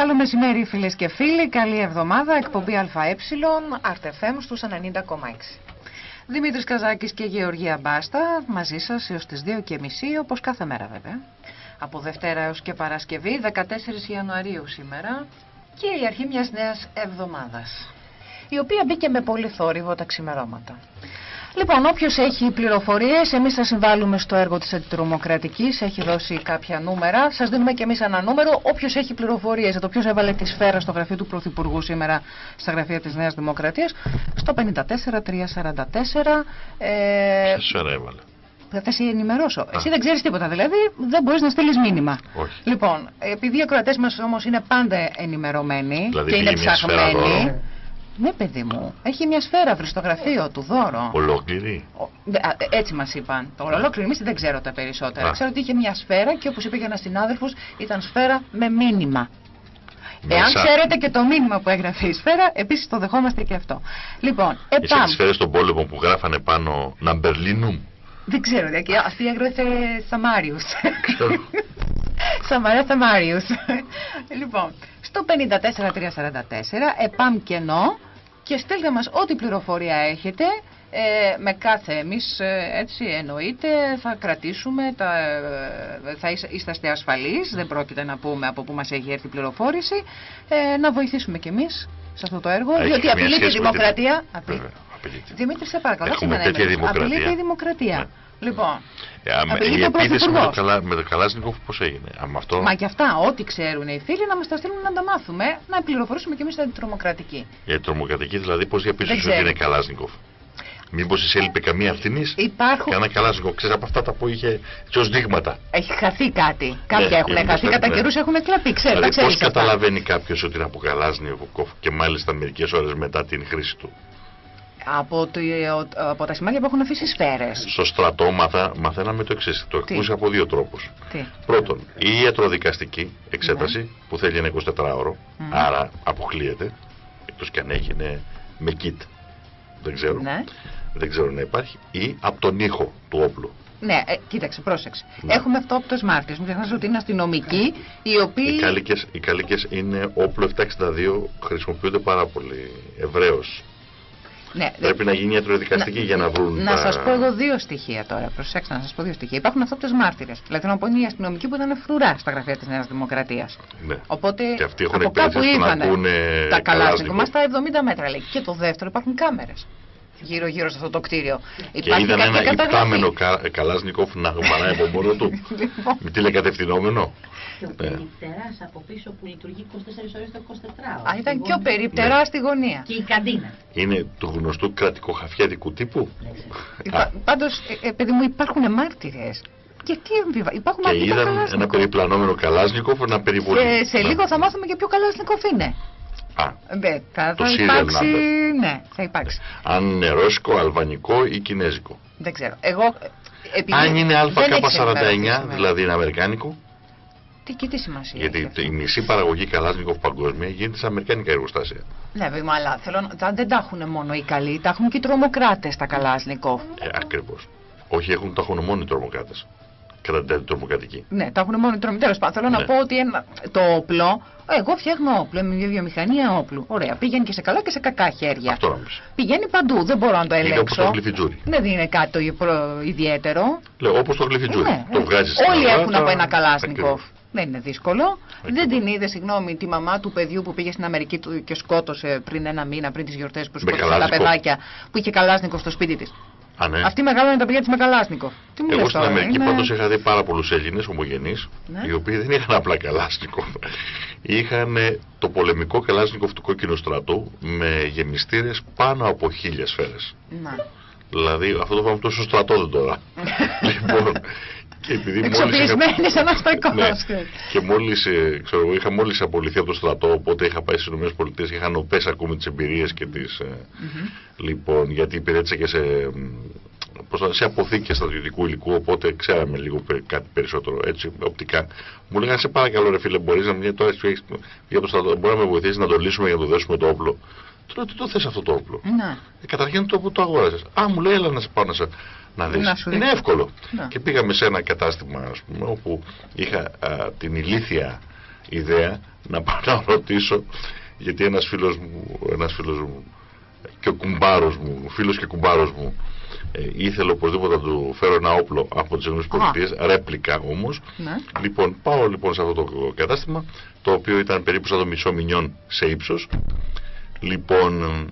Καλό μεσημέρι φίλες και φίλοι, καλή εβδομάδα, εκπομπή ΑΕ, RTFM στους 90,6. Δημήτρης Καζάκης και Γεωργία Μπάστα, μαζί σας έως τις 2.30 όπως κάθε μέρα βέβαια. Από Δευτέρα έως και Παρασκευή, 14 Ιανουαρίου σήμερα και η αρχή μιας νέας εβδομάδας, η οποία μπήκε με πολύ θόρυβο τα ξημερώματα. Λοιπόν, όποιος έχει πληροφορίες, εμείς θα συμβάλλουμε στο έργο της αντιτρομοκρατικής. Έχει δώσει κάποια νούμερα. Σας δίνουμε και εμείς ένα νούμερο. Όποιος έχει πληροφορίες για το ποιος έβαλε τη σφαίρα στο γραφείο του Πρωθυπουργού σήμερα στα γραφεία της Νέας Δημοκρατίας, στο 54-344. Ε, σφαίρα έβαλε; Θα σε ενημερώσω. Εσύ δεν ξέρεις τίποτα, δηλαδή δεν μπορείς να στείλεις μήνυμα. Όχι. Λοιπόν, επειδή οι ακροατές μας όμως είναι πάντα ενημερωμένοι Δηλαδή και είναι πήγε μια σφαίρα ψαχμένοι. Δώρο. Ναι, παιδί μου, έχει μια σφαίρα βρει στο γραφείο του δώρο. Ολόκληρη; Ο- δε- α, ε, Έτσι μας είπαν. Το ολόκληρο εμείς δεν ξέρω τα περισσότερα. Α. Ξέρω ότι είχε μια σφαίρα και όπως είπε και ένας συνάδελφος, ήταν σφαίρα με μήνυμα. Εάν Μέσα. ξέρετε και το μήνυμα που έγραφε η σφαίρα, επίσης το δεχόμαστε και αυτό. Λοιπόν, Εσύ ΕΠΑΜ. τις σφαίρες στον πόλεμο που γράφανε πάνω Ναμπερλίνουμ. Δεν ξέρω, δηλαδή, αυτή έγραφε Σαμάριους. Σαμαρά Σαμάριους. λοιπόν, στο 54344 ΕΠΑΜ κενό και στέλνετε μας ό,τι πληροφορία έχετε. Ε, με κάθε εμείς ε, έτσι εννοείται θα κρατήσουμε τα, ε, θα είσ- είσαστε ασφαλείς δεν πρόκειται να πούμε από πού μας έχει έρθει η πληροφόρηση ε, να βοηθήσουμε κι εμείς σε αυτό το έργο Έχει διότι καμία απειλείται η σχέση με την- δημοκρατία απει- Βέβαια, απειλείται. Δημήτρη σε παρακαλώ Έχουμε σήμερα τέτοια είμαι. δημοκρατία. απειλείται η δημοκρατία Ναι. Λοιπόν Ε, άμα- Απειλείται η ο επίθεση με το, Πρωθυπουργός. καλά, με το Καλάσνικοφ πώς έγινε; Άμα αυτό Μα και αυτά, ό,τι ξέρουν οι φίλοι να μας τα στείλουν να τα μάθουμε, να πληροφορήσουμε κι εμείς την τρομοκρατική. η τρομοκρατική δηλαδή πώς Δεν διαπίστωσε ξέρω. ότι είναι Καλάσνικοφ. Μήπως της έλειπε καμία ευθύνη; Υπάρχουν. Κανένα Καλάσνικοφ. Ξέρεις από αυτά τα που είχε έτσι ως δείγματα. Έχει χαθεί κάτι. Κάποια Ναι, έχουν είναι χαθεί, ναι. κατά καιρούς έχουν κλαπεί. Ξέρει, τα Δηλαδή ξέρεις πώς αυτά. καταλαβαίνει κάποιος ότι είναι από Καλάσνικοφ και μάλιστα μερικές ώρες μετά την χρήση του; Από, το, από τα σημάδια που έχουν αφήσει σφαίρες. Στο στρατό μαθα, μαθαίναμε το εξής. Το Τι; εκπούσε από δύο τρόπους. Τι; Πρώτον, η ιατροδικαστική εξέταση που θέλει ένα 24ωρο, Μμμ. άρα αποκλείεται, εκτός και αν έγινε με kit. Δεν ξέρω. Ναι. Δεν ξέρω να υπάρχει. Ή από τον ήχο του όπλου. Ναι, ε, κοίταξε, πρόσεξε. Ναι. Έχουμε αυτόπτω μάρτυρες. Μην ξεχνάς ότι είναι αστυνομικοί οι οποίοι. Οι κάλικες, οι κάλικες είναι όπλο 762, χρησιμοποιούνται πάρα πολύ ευρέως. Ναι, Πρέπει να γίνει ιατροδικαστική για να βρουν Να τα... σας πω εγώ δύο στοιχεία τώρα. Προσέξτε να σας πω δύο στοιχεία. Υπάρχουν αυτόπτε μάρτυρες. Δηλαδή να πω είναι οι αστυνομικοί που ήταν φρουρά στα γραφεία της Νέας Δημοκρατίας. Ναι. Οπότε Και αυτοί έχουν από κάπου εκπαιδευτεί στο να είπανε ακούνε τα καλάσνικο. Καλάσνικο. Μα στα 70 μέτρα λέει. Και το δεύτερο υπάρχουν κάμερες γύρω-γύρω σε αυτό το κτίριο. Και Υπάρχει είδαν κάποια ένα καταγραφή. υπτάμενο κα, Καλάσνικοφ να βαράει από μόνο του. Λοιπόν, Με τηλεκατευθυνόμενο. Και ο Ναι. περιπτεράς από πίσω που λειτουργεί 24 ώρες το 24ωρο. Α, ήταν Στη και ο γωνία. περίπτερα στη γωνία. Και η καντίνα. Είναι του γνωστού κρατικοχαφιάτικου τύπου. Δεν ξέρω. Υπά, πάντως, ε, ε, παιδί μου, υπάρχουν μάρτυρες. Γιατί εμβιβα... υπάρχουν Και μάρτυρες είδαν ένα Καλάσνικοφ. περιπλανόμενο Καλάσνικοφ να περιβολεί. Και σε Ναι. λίγο θα μάθουμε και ποιο Καλάσνικοφ είναι. Α, Ναι, θα, Το θα serial υπάρξει. number. Ναι, θα υπάρξει. αν είναι ρώσικο, αλβανικό ή κινέζικο. Δεν ξέρω. Εγώ. ε, Επειδή Αν είναι δεν έχεις ενημερωθεί ΑΚ49, σήμερα. δηλαδή είναι αμερικάνικο, Τι, και τι σημασία έχει γιατί αυτό; η μισή παραγωγή Καλάσνικοφ παγκόσμια γίνεται σε αμερικάνικα εργοστάσια. Ναι, βέβαια, αλλά θέλω να... τα- δεν τα έχουν μόνο οι καλοί, τα έχουν και οι τρομοκράτες τα Καλάσνικοφ. Ε, Ακριβώς. Όχι, έχουν, τα έχουν μόνο οι τρομοκράτες. Κατά την τρομοκρατική. Ναι, τα έχουν μόνο οι τρομοκράτες. Τέλος πάντων, θέλω να Ναι. πω ότι ένα, το όπλο. ε, Εγώ φτιάχνω όπλο, είμαι μια βιομηχανία όπλου. Ωραία, πήγαινε και σε καλά και σε κακά χέρια. Αυτό να πει. Πηγαίνει παντού, δεν μπορώ να το Είναι όπως ελέγξω. το γλειφιτζούρι. Δεν είναι κάτι το προ- ιδιαίτερο. Λέω όπως το γλειφιτζούρι. Ναι, το ναι. βγάζεις Όλοι έχουν από ένα Καλάσνικοφ. Ακριβώς. Δεν είναι δύσκολο. Ακριβώς. Δεν την είδε, συγγνώμη, τη μαμά του παιδιού που πήγε στην Αμερική του και σκότωσε πριν ένα μήνα, πριν τις γιορτές που σκότωσε τα Καλάσνικοφ. παιδάκια που είχε Καλάσνικοφ στο σπίτι της. Α, ναι. Αυτή μεγάλωνε τα παιδιά της με Καλάσνικοφ. Τι μου Εγώ λες στην τώρα, Αμερική είναι- πάντως είχα δει πάρα πολλούς Έλληνες ομογενείς, Ναι. οι οποίοι δεν είχαν απλά Καλάσνικοφ. είχαν ε, το πολεμικό Καλάσνικοφ του κόκκινου στρατού με γεμιστήρε πάνω από χίλια σφαίρες. Να. Δηλαδή αυτό το πάμε τόσο στρατό δεν τώρα. λοιπόν, και επειδή μόλις είχα- Εξοπλισμένη σαν αστακό. Ναι. Και μόλις ξέρω εγώ, είχα μόλις απολυθεί από το στρατό, οπότε είχα πάει στις ΗΠΑ και είχα νοπές ακόμη τις εμπειρίες και τις. Λοιπόν, γιατί υπηρέτησα και σε, μ, πώς να- σε αποθήκες στρατιωτικού υλικού, οπότε ξέραμε λίγο πε- κάτι περισσότερο έτσι, οπτικά. Μου λέγανε σε παρακαλώ, ρε φίλε, μπορείς να μην τώρα έχεις, για το στρατό, μπορεί να με βοηθήσεις να το λύσουμε για να το δώσουμε το όπλο. Του λέω, τι το θες αυτό το όπλο; Να. Ε, καταρχήν το που το αγόρασες. Α, μου λέει, έλα να σε πάω να, σε, να δεις. Να σου Είναι δείξω. εύκολο. Να. Και πήγαμε σε ένα κατάστημα, ας πούμε, όπου είχα α, την ηλίθια ιδέα να πάω να ρωτήσω γιατί ένας φίλος μου, ένας φίλος μου και ο κουμπάρος μου, φίλος και κουμπάρος μου ε, ήθελε οπωσδήποτε να του φέρω ένα όπλο από τις ΗΠΑ, ρέπλικα όμως. Ναι. Λοιπόν, πάω λοιπόν σε αυτό το κατάστημα, το οποίο ήταν περίπου σαν το μισό μηνιόν σε ύψος. Λοιπόν,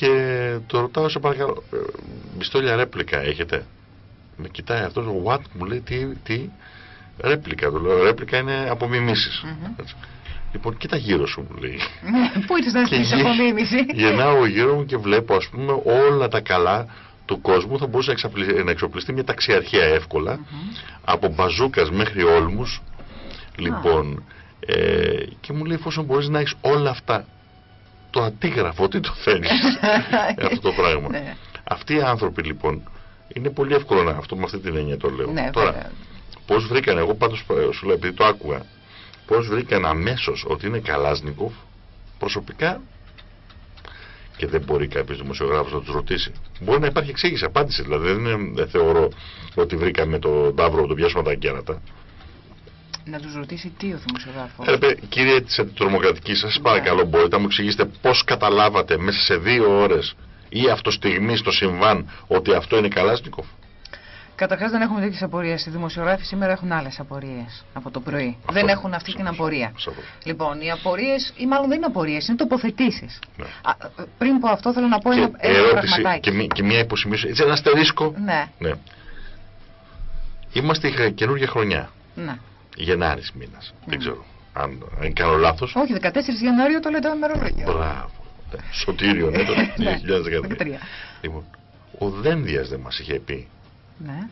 και το ρωτάω σε παρακαλώ, ε, μιστόλια ρέπλικα έχετε; Με κοιτάει αυτός, what, μου λέει, τι, τι, ρέπλικα, του λέω, ρέπλικα είναι απομιμήσεις. Έτσι. Λοιπόν, κοίτα γύρω σου, μου λέει. Ναι, Πού ήρθες να Και ζητήσεις γυ- απομίμηση; Γυρνάω γύρω μου και βλέπω ας πούμε όλα τα καλά του κόσμου θα μπορούσε να, εξαπλη- να εξοπλιστεί μια ταξιαρχία εύκολα από μπαζούκας μέχρι όλμους λοιπόν ε, και μου λέει εφόσον μπορείς να έχεις όλα αυτά το αντίγραφο τι το θέλεις αυτό το πράγμα Ναι. αυτοί οι άνθρωποι λοιπόν είναι πολύ εύκολο να αυτό με αυτή την έννοια το λέω Ναι, τώρα βέβαια. Πώς βρήκαν, εγώ πάντως ε, σου λέω επειδή το άκουγα, πώς βρήκαν αμέσως ότι είναι Καλάσνικοφ, προσωπικά και δεν μπορεί κάποιος δημοσιογράφος να τους ρωτήσει. Μπορεί να υπάρχει εξήγηση, απάντηση, δηλαδή δεν, είναι, δεν θεωρώ ότι βρήκαμε τον Ταύρο, τον πιάσουμε τα κέρατα. Να τους ρωτήσει τι ο δημοσιογράφος. Ε, ρε, κύριε της αντιτρομοκρατικής, σας παρακαλώ μπορείτε να μου εξηγήσετε πώς καταλάβατε μέσα σε δύο ώρες ή αυτοστιγμή στο συμβάν ότι αυτό είναι Καλάσνικοφ. Καταρχάς δεν έχουμε τέτοιες απορίες. Οι δημοσιογράφοι σήμερα έχουν άλλες απορίες από το πρωί. Αυτό δεν είναι. έχουν αυτή την απορία. Σαφώς. Λοιπόν, οι απορίες, ή μάλλον δεν είναι απορίες, είναι τοποθετήσεις. Ναι. Πριν πω αυτό, θέλω να πω Και ένα, ένα ερώτηση πραγματάκι. και, μη- και μια υποσημείωση, έτσι ένα αστερίσκο. Ναι, Ναι. Είμαστε η καινούργια χρονιά. ναι. Γενάρης μήνας. Mm. Δεν ξέρω. Αν, αν κάνω λάθος. Όχι, 14 Ιανουαρίου το λέτε με μερολόγιο. Μπράβο. Ε, Σωτήριο, ναι, το Ναι, 2013. 13. Λοιπόν, ο Δένδιας δεν μας είχε πει Ναι.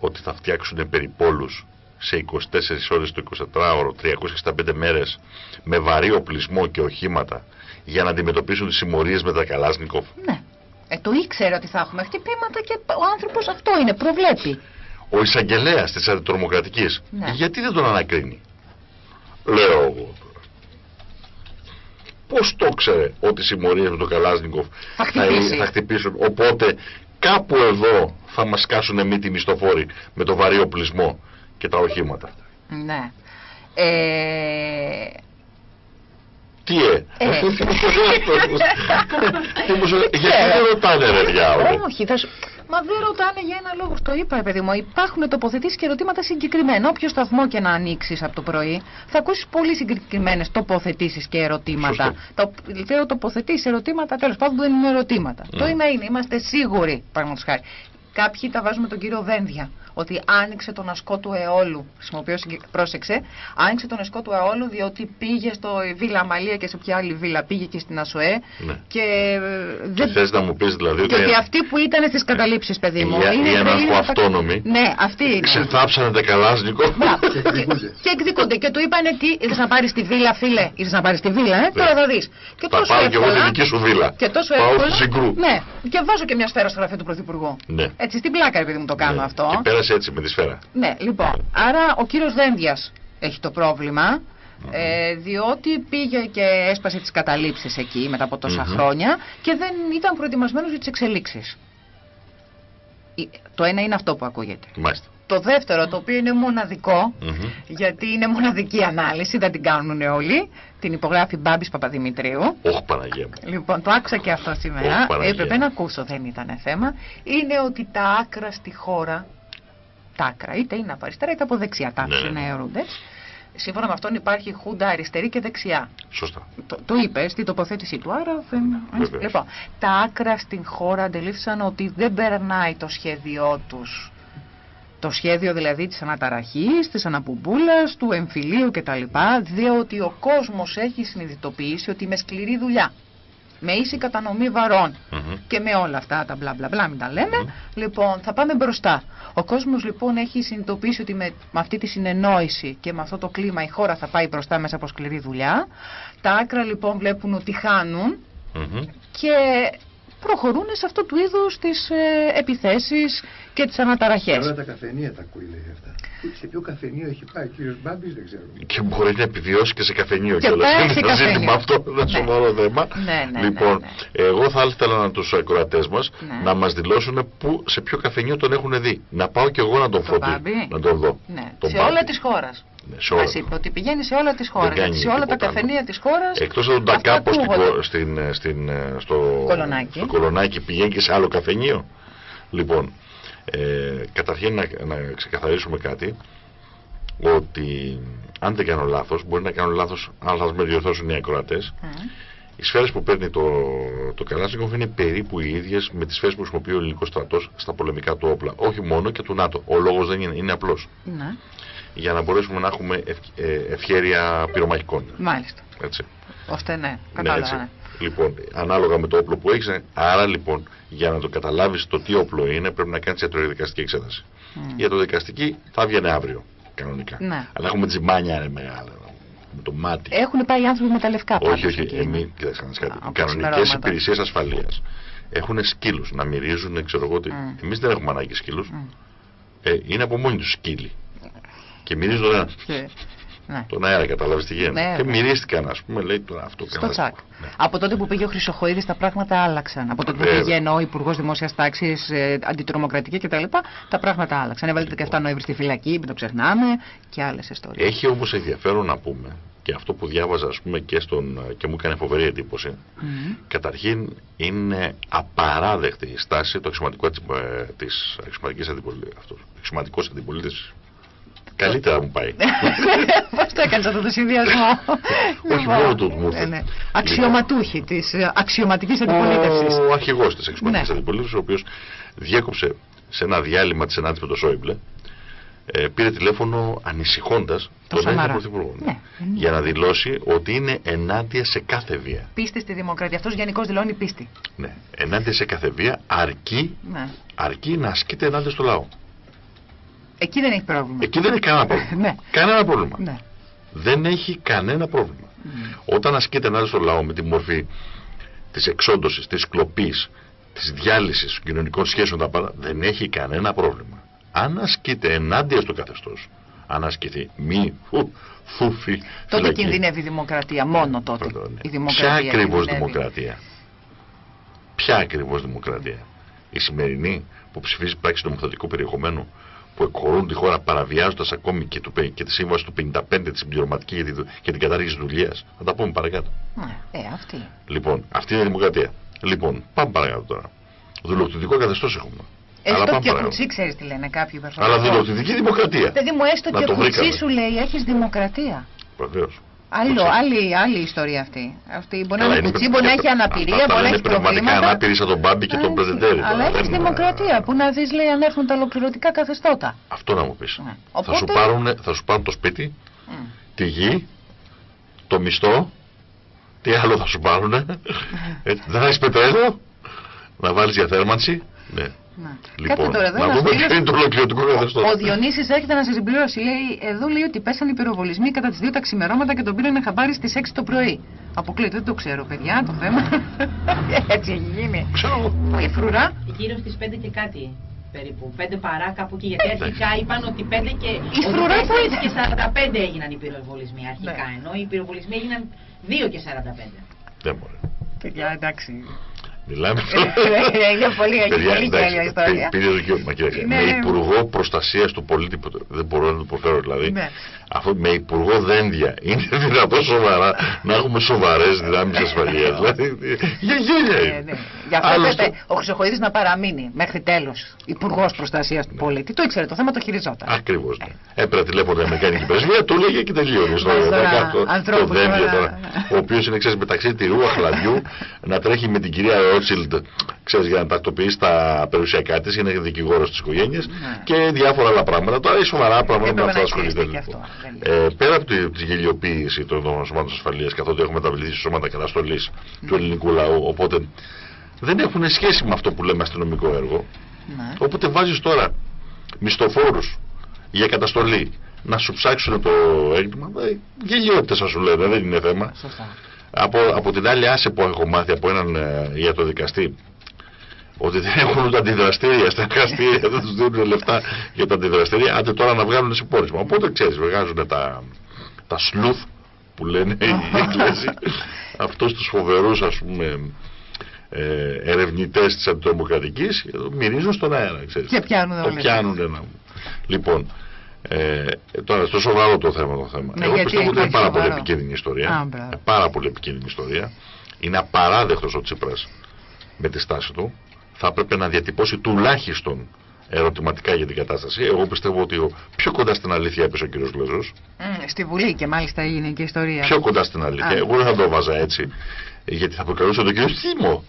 ότι θα φτιάξουν περιπόλους σε 24 ώρες το 24ωρο, 365 μέρες με βαρύ οπλισμό και οχήματα για να αντιμετωπίσουν τις συμμορίες με τα Καλάσνικοφ. ναι. Ε, το ήξερε ότι θα έχουμε χτυπήματα και ο άνθρωπος αυτό είναι, προβλέπει. Ο εισαγγελέας της αντιτρομοκρατικής Ναι. γιατί δεν τον ανακρίνει; Λέω εγώ. Πώς το ξέρε ότι οι συμμορίες με τον Καλάσνικοφ Θα χτυπήσει. θα χτυπήσουν; Οπότε κάπου εδώ θα μας κάσουν μύτη μισθοφόροι με το βαρύ οπλισμό και τα οχήματα. Ναι. Ε, Τι ε, Ε. Τι μου σου- γιατί δεν ρωτάνε ρε διάολε; όχι, θα σου... Μα δεν ρωτάνε για ένα λόγο. Το είπα, παιδί μου. Υπάρχουν τοποθετήσεις και ερωτήματα συγκεκριμένα. Όποιο σταθμό και να ανοίξει από το πρωί, θα ακούσει πολύ συγκεκριμένες τοποθετήσεις και ερωτήματα. Σωστό. Το, λέω τοποθετήσεις, ερωτήματα, τέλος πάντων δεν είναι ερωτήματα. Ναι. Το ένα είναι, είμαστε σίγουροι, παραδείγματος χάρη. Κάποιοι τα βάζουν με τον κύριο Δένδια. Ότι άνοιξε τον ασκό του αιώλου. Χρησιμοποιώ συγκε- πρόσεξε. Άνοιξε τον ασκό του αιώλου διότι πήγε στο Βίλα Αμαλία και σε ποια άλλη βίλα πήγε και στην Ασοέ. Ναι. Και ε, Και δεν θες να μου πεις δηλαδή και ότι αυτοί που ήταν στις καταλήψεις, παιδί μου. Οι- οι είναι αναρχοαυτόνομοι Ναι, αυτοί είναι. ξεθάψανε τα Καλάσνικοφ. Μπράβο. Και εκδικούνται. Και εκδικούνται. Και του είπανε τι, ήρθες να πάρεις τη βίλα, φίλε; Ήρθες να πάρεις τη βίλα, ε; Τώρα θα δεις. Και Θα τόσο πάω και εγώ τη εύκολα. δική σου βίλα. Και τόσο Πάω εύκολα. στη Συγκρού. Ναι. Και βάζω και μια σφαίρα στο γραφείο του Πρωθυπουργού. Ναι. Έτσι, στην πλάκα, επειδή μου το κάνω Ναι. αυτό. Και πέρασε έτσι με τη σφαίρα. Ναι, λοιπόν. Άρα ο κύριος Δένδιας έχει το πρόβλημα. Ε, διότι πήγε και έσπασε τις καταλήψεις εκεί μετά από τόσα Μμμ. χρόνια και δεν ήταν προετοιμασμένος για τις εξελίξεις. Ε, Το ένα είναι αυτό που ακούγεται. Μάλιστα. Το δεύτερο, το οποίο είναι μοναδικό, Μμμ. γιατί είναι μοναδική ανάλυση, δεν την κάνουν όλοι, την υπογράφει Μπάμπης Παπαδημητρίου. Όχι Παναγία μου. Λοιπόν, το άκουσα και αυτό σήμερα. Ωχ, Παναγία. Έπρεπε να ακούσω, δεν ήταν θέμα. Είναι ότι τα άκρα στη χώρα, τα άκρα, είτε είναι από αριστερά είτε από δεξιά, κάποιοι Ναι. να αιρούνται. έτσι. Σύμφωνα με αυτόν υπάρχει χούντα αριστερή και δεξιά. Σωστά. Το, το είπες στην τοποθέτησή του, άρα δεν. Βεβαίως. Λοιπόν, τα άκρα στην χώρα αντελήφθησαν ότι δεν περνάει το σχέδιό τους. Το σχέδιο δηλαδή της αναταραχής, της αναπομπούλας, του εμφυλίου κτλ. Διότι ο κόσμος έχει συνειδητοποιήσει ότι με σκληρή δουλειά, με ίση κατανομή βαρών Μμμ. και με όλα αυτά τα μπλα μπλα μπλα, μην τα λέμε, λοιπόν θα πάμε μπροστά. Ο κόσμος λοιπόν έχει συνειδητοποιήσει ότι με, με αυτή τη συνεννόηση και με αυτό το κλίμα η χώρα θα πάει μπροστά μέσα από σκληρή δουλειά. Τα άκρα λοιπόν βλέπουν ότι χάνουν Μμμ. και προχωρούν σε αυτό του είδους τις ε, επιθέσεις και τις αναταραχές. Όλα τα καφενεία τα ακούει λέει αυτά. Σε ποιο καφενείο έχει πάει ο κύριος Μπάμπης δεν ξέρω. Και μπορεί να επιβιώσει και σε καφενείο Και κιόλας. πάει Είναι σε ένα καφενείο. ζήτημα αυτό, ένα Ναι. σοβαρό θέμα. Ναι, ναι, λοιπόν, ναι, εγώ θα ήθελα να τους ακροατές μας Ναι. να μας δηλώσουν που, σε ποιο καφενείο τον έχουν δει. Να πάω κι εγώ να τον Το φροντίσω. Μπάμπη. Να τον δω. Ναι, Τον σε Μπάμπη. όλα της χώρας. Ναι, σε όλα. Μας είπε ότι πηγαίνει σε όλα τις χώρες. κάνει Σε όλα τα τίποτα άλλο. καφενεία της χώρας. Εκτός από τον αυτά Τακάπο στην, ακούγονται. κο- στην, ε, στην, ε, στο, Κολονάκι. στο Κολονάκι πηγαίνει και σε άλλο καφενείο. Λοιπόν, ε, καταρχήν να, να ξεκαθαρίσουμε κάτι ότι αν δεν κάνω λάθος, μπορεί να κάνω λάθος, αλλά θα με διορθώσουν οι ακροατές, Μμ. οι σφαίρες που παίρνει το, το Καλάσνικοφ είναι περίπου οι ίδιες με τις σφαίρες που χρησιμοποιεί ο ελληνικός στρατός στα πολεμικά του όπλα. Όχι μόνο και του ΝΑΤΟ. Ο λόγος δεν είναι, είναι απλός. Ναι, Για να μπορέσουμε να έχουμε ευ, ε, ευχέρεια πυρομαχικών. μάλιστα. Έτσι. Ώστε ναι, Ναι, κατάλαβα. έτσι. ναι. Λοιπόν, ανάλογα με το όπλο που έχεις, άρα λοιπόν, για να το καταλάβεις το τι όπλο είναι, πρέπει να κάνεις ιατροδικαστική εξέταση. Μμ. Η ιατροδικαστική θα βγαίνει αύριο, κανονικά. Ναι. Αλλά έχουμε τζιμάνια ρε, μεγάλα. Με το μάτι. Έχουν πάει οι άνθρωποι με τα λευκά όχι, πάντως όχι. εκεί. Εμείς, κοίταξε να δεις κάτι. Α, Οι από κανονικές ξημερώματα. υπηρεσίες ασφαλείας έχουν σκύλους να μυρίζουν, ξέρω εγώ τι. Μμ. Εμείς δεν έχουμε ανάγκη σκύλους. Μμ. Ε, είναι από μόνοι τους σκύλοι. Και μυρίζουν τον, αέρα- Και- Ναι. τον αέρα, κατάλαβες τι γίνεται. Ναι, και ναι. μυρίστηκαν, ας πούμε, λέει τώρα αυτό. Στο κανένας- τσακ. Ναι. Από τότε που πήγε ο Χρυσοχοίδης τα πράγματα άλλαξαν. Από τότε που Βέβαια. πήγε ενώ ο Υπουργός Δημόσιας Τάξης, αντιτρομοκρατική κτλ. Τα πράγματα άλλαξαν. Έβαλε το 17 Νοέμβρη στη φυλακή, μην το ξεχνάμε και άλλες ιστορίες. Έχει όμως ενδιαφέρον να πούμε και αυτό που διάβαζα ας πούμε και, στον, και μου έκανε φοβερή εντύπωση. Καταρχήν είναι απαράδεκτη η στάση του αξιωματικού της, ε, της αξιωματικής αντιπολίτευσης. αυτός, Αξιωματικός αντιπολίτευσης. Καλύτερα μου πάει. Πώς το έκανες αυτό το συνδυασμό; Όχι μόνο του μου ήρθε. Ε, ναι. Αξιωματούχοι της αξιωματικής αντιπολίτευσης. Ο αρχηγός της αξιωματικής Ναι. αντιπολίτευσης, ο οποίος διέκοψε σε ένα διάλειμμα της συνάντησης με τον Σόιμπλε, ε, πήρε τηλέφωνο ανησυχώντας τον Έλληνα Σαμαρά. Πρωθυπουργό. Ναι, ναι. Για να δηλώσει ότι είναι ενάντια σε κάθε βία. Πίστη στη δημοκρατία. Αυτός γενικώς δηλώνει πίστη. Ναι, ενάντια σε κάθε βία αρκεί, Ναι. αρκεί να ασκείται ενάντια στο λαό. Εκεί δεν έχει πρόβλημα. Εκεί δεν έχει κανένα πρόβλημα. Ναι. Κανένα πρόβλημα. Ναι. Δεν έχει κανένα πρόβλημα. Όταν ασκείται ενάντια στο λαό με τη μορφή της εξόντωσης, της κλοπής, της διάλυσης των κοινωνικών σχέσεων τα πάντα, δεν έχει κανένα πρόβλημα. Αν ασκείται ενάντια στο καθεστώς, αν ασκηθεί μη φου, φούφι, Τότε φυλακή. κινδυνεύει η δημοκρατία. Μόνο τότε. Πardon, ναι. Η δημοκρατία Ποια ακριβώς κινδυνεύει. δημοκρατία; Ποια ακριβώς δημοκρατία; Η σημερινή που ψηφίζει πράξη νομοθετικού περιεχομένου που εκχωρούν τη χώρα παραβιάζοντας ακόμη και, του, πε- και τη σύμβαση του 55 της συμπληρωματικής για, τη, δου- για την κατάργηση δουλειάς. Θα τα πούμε παρακάτω. Ναι. Ε, αυτή. Λοιπόν, αυτή είναι η δημοκρατία. Λοιπόν, πάμε παρακάτω τώρα. Δουλοκτητικό καθεστώς έχουμε. Αλλά Έστω πάμε και παρακάτω. κουτσί, ξέρεις τι λένε κάποιοι Αλλά υπερφωνικοί. δουλοκτητική δημοκρατία. Παιδί μου, έστω Να και το κουτσί βρήκαμε. σου λέει, έχεις δημοκρατία. Βεβαίως. Άλλο, Κουτσί. άλλη, άλλη ιστορία αυτή. αυτή μπορεί να Καλά, είναι είναι κουτσί, πνευ- μπορεί να και έχει τα- αναπηρία, αυτά μπορεί να είναι έχει πνευματικά προβλήματα. ανάπηροι σαν τον Μπάμπη και τον Έτσι, Πρετεντέρη. Αλλά τώρα, έχει δεν- δημοκρατία. Που να δεις, λέει, αν έρθουν τα ολοκληρωτικά καθεστώτα. Αυτό να μου πεις. Ναι. Θα, σου Οπότε- πάρουν, θα σου πάρουν το σπίτι, Μμ. τη γη, το μισθό, τι άλλο θα σου πάρουν, δεν θα έχεις πετρέλαιο, να βάλεις για θέρμανση. Ναι. Ναι. Λοιπόν, Κάτσε τώρα εδώ να ένας δούμε φίλος- ποιο είναι το ολοκληρωτικό καθεστώς. Ο Διονύσης έρχεται να σε συμπληρώσει. Λέει, εδώ λέει ότι πέσαν οι πυροβολισμοί κατά τις 2 τα ξημερώματα και τον πήραν χαμπάρι στις 6 το πρωί. Αποκλείται, δεν το ξέρω, παιδιά, το θέμα. Έτσι έχει γίνει. Ξέρω εγώ. Η φρουρά. Γύρω στις 5 και κάτι περίπου. 5 παρά κάπου εκεί. Γιατί αρχικά είπαν ότι 5 και. Η ότι φρουρά που 4 ήταν. και 45 έγιναν οι πυροβολισμοί αρχικά. Ναι. Ενώ οι πυροβολισμοί έγιναν 2 και 45. Δεν μπορεί. Παιδιά, εντάξει. Μιλάμε. Είναι πολύ, έχει Παιδιά, πολύ εντάξει, γέλια ιστορία. πή- πήρε δικαίωμα, κοίταξε. Ναι. Με υπουργό προστασίας του πολίτη, που δεν μπορώ να το προφέρω δηλαδή, Ναι. αφού με υπουργό δένδια είναι δυνατό σοβαρά να έχουμε σοβαρές δυνάμεις ασφαλείας. δηλαδή, για γέλια Ναι, είναι. ναι. Γι' αυτό Άλλωστε- έπρεπε ο Χρυσοχοίδης να παραμείνει μέχρι τέλος υπουργός προστασίας του πολίτη. Το ήξερε το θέμα, το χειριζόταν. Ακριβώς. Ναι. Έπαιρνε τηλέφωνο η Αμερικάνικη πρεσβεία, του έλεγε και τελείωνε. Στο Μας τώρα δεκάτο, το ανθρώπους δένδια τώρα. τώρα. Ο οποίος είναι, ξέρεις, μεταξύ τυρού αχλαδιού να τρέχει με την κυρία Ρότσιλντ, ξέρεις, για να τακτοποιήσει τα περιουσιακά της, είναι δικηγόρος της οικογένειας Ναι. και διάφορα άλλα πράγματα. Τώρα είναι σοβαρά πράγματα με Έπρεπε αυτά να ασχολείται. χειριστεί και λοιπόν. αυτό, δεν Ε, πέρα από τη, τη γελιοποίηση των σωμάτων ασφαλείας, καθότι έχουμε μεταβληθεί σε σώματα καταστολής του ελληνικού λαού, οπότε δεν έχουν σχέση με αυτό που λέμε αστυνομικό έργο. Ναι. Οπότε βάζεις τώρα μισθοφόρους για καταστολή να σου ψάξουν το έγκλημα. Ε, Γελιότητες θα σου λένε, δεν είναι θέμα. Σωστά. Από, από την άλλη άσε που έχω μάθει από έναν ε, ιατροδικαστή ότι δεν έχουν ούτε αντιδραστήρια στα εργαστήρια, δεν τους δίνουν λεφτά για τα αντιδραστήρια, άντε τώρα να βγάλουν σε πόρισμα. Οπότε ξέρεις, βγάζουν τα, τα σλουθ που λένε οι Εγγλέζοι, αυτούς τους φοβερούς ας πούμε ε, ερευνητές της αντιτρομοκρατικής, μυρίζουν στον αέρα, ξέρεις. Και πιάνουν Το όλοι. πιάνουν ένα. Λοιπόν, Ε, τώρα, στο σοβαρό το θέμα το θέμα. Ναι, Εγώ γιατί πιστεύω ότι είναι υπάρχει πάρα πολύ σοβαρό. επικίνδυνη ιστορία. Α, μπράβο. Ε, πάρα πολύ επικίνδυνη ιστορία. Είναι απαράδεκτος ο Τσίπρας με τη στάση του. Θα έπρεπε να διατυπώσει τουλάχιστον ερωτηματικά για την κατάσταση. Εγώ πιστεύω ότι ο πιο κοντά στην αλήθεια έπεσε ο κύριος Λέζος. Μμ, Στη Βουλή και μάλιστα έγινε και ιστορία. Πιο κοντά στην αλήθεια. Α. Εγώ δεν θα το βάζα έτσι. Γιατί θα προκαλούσε τον κύριο Θήμο.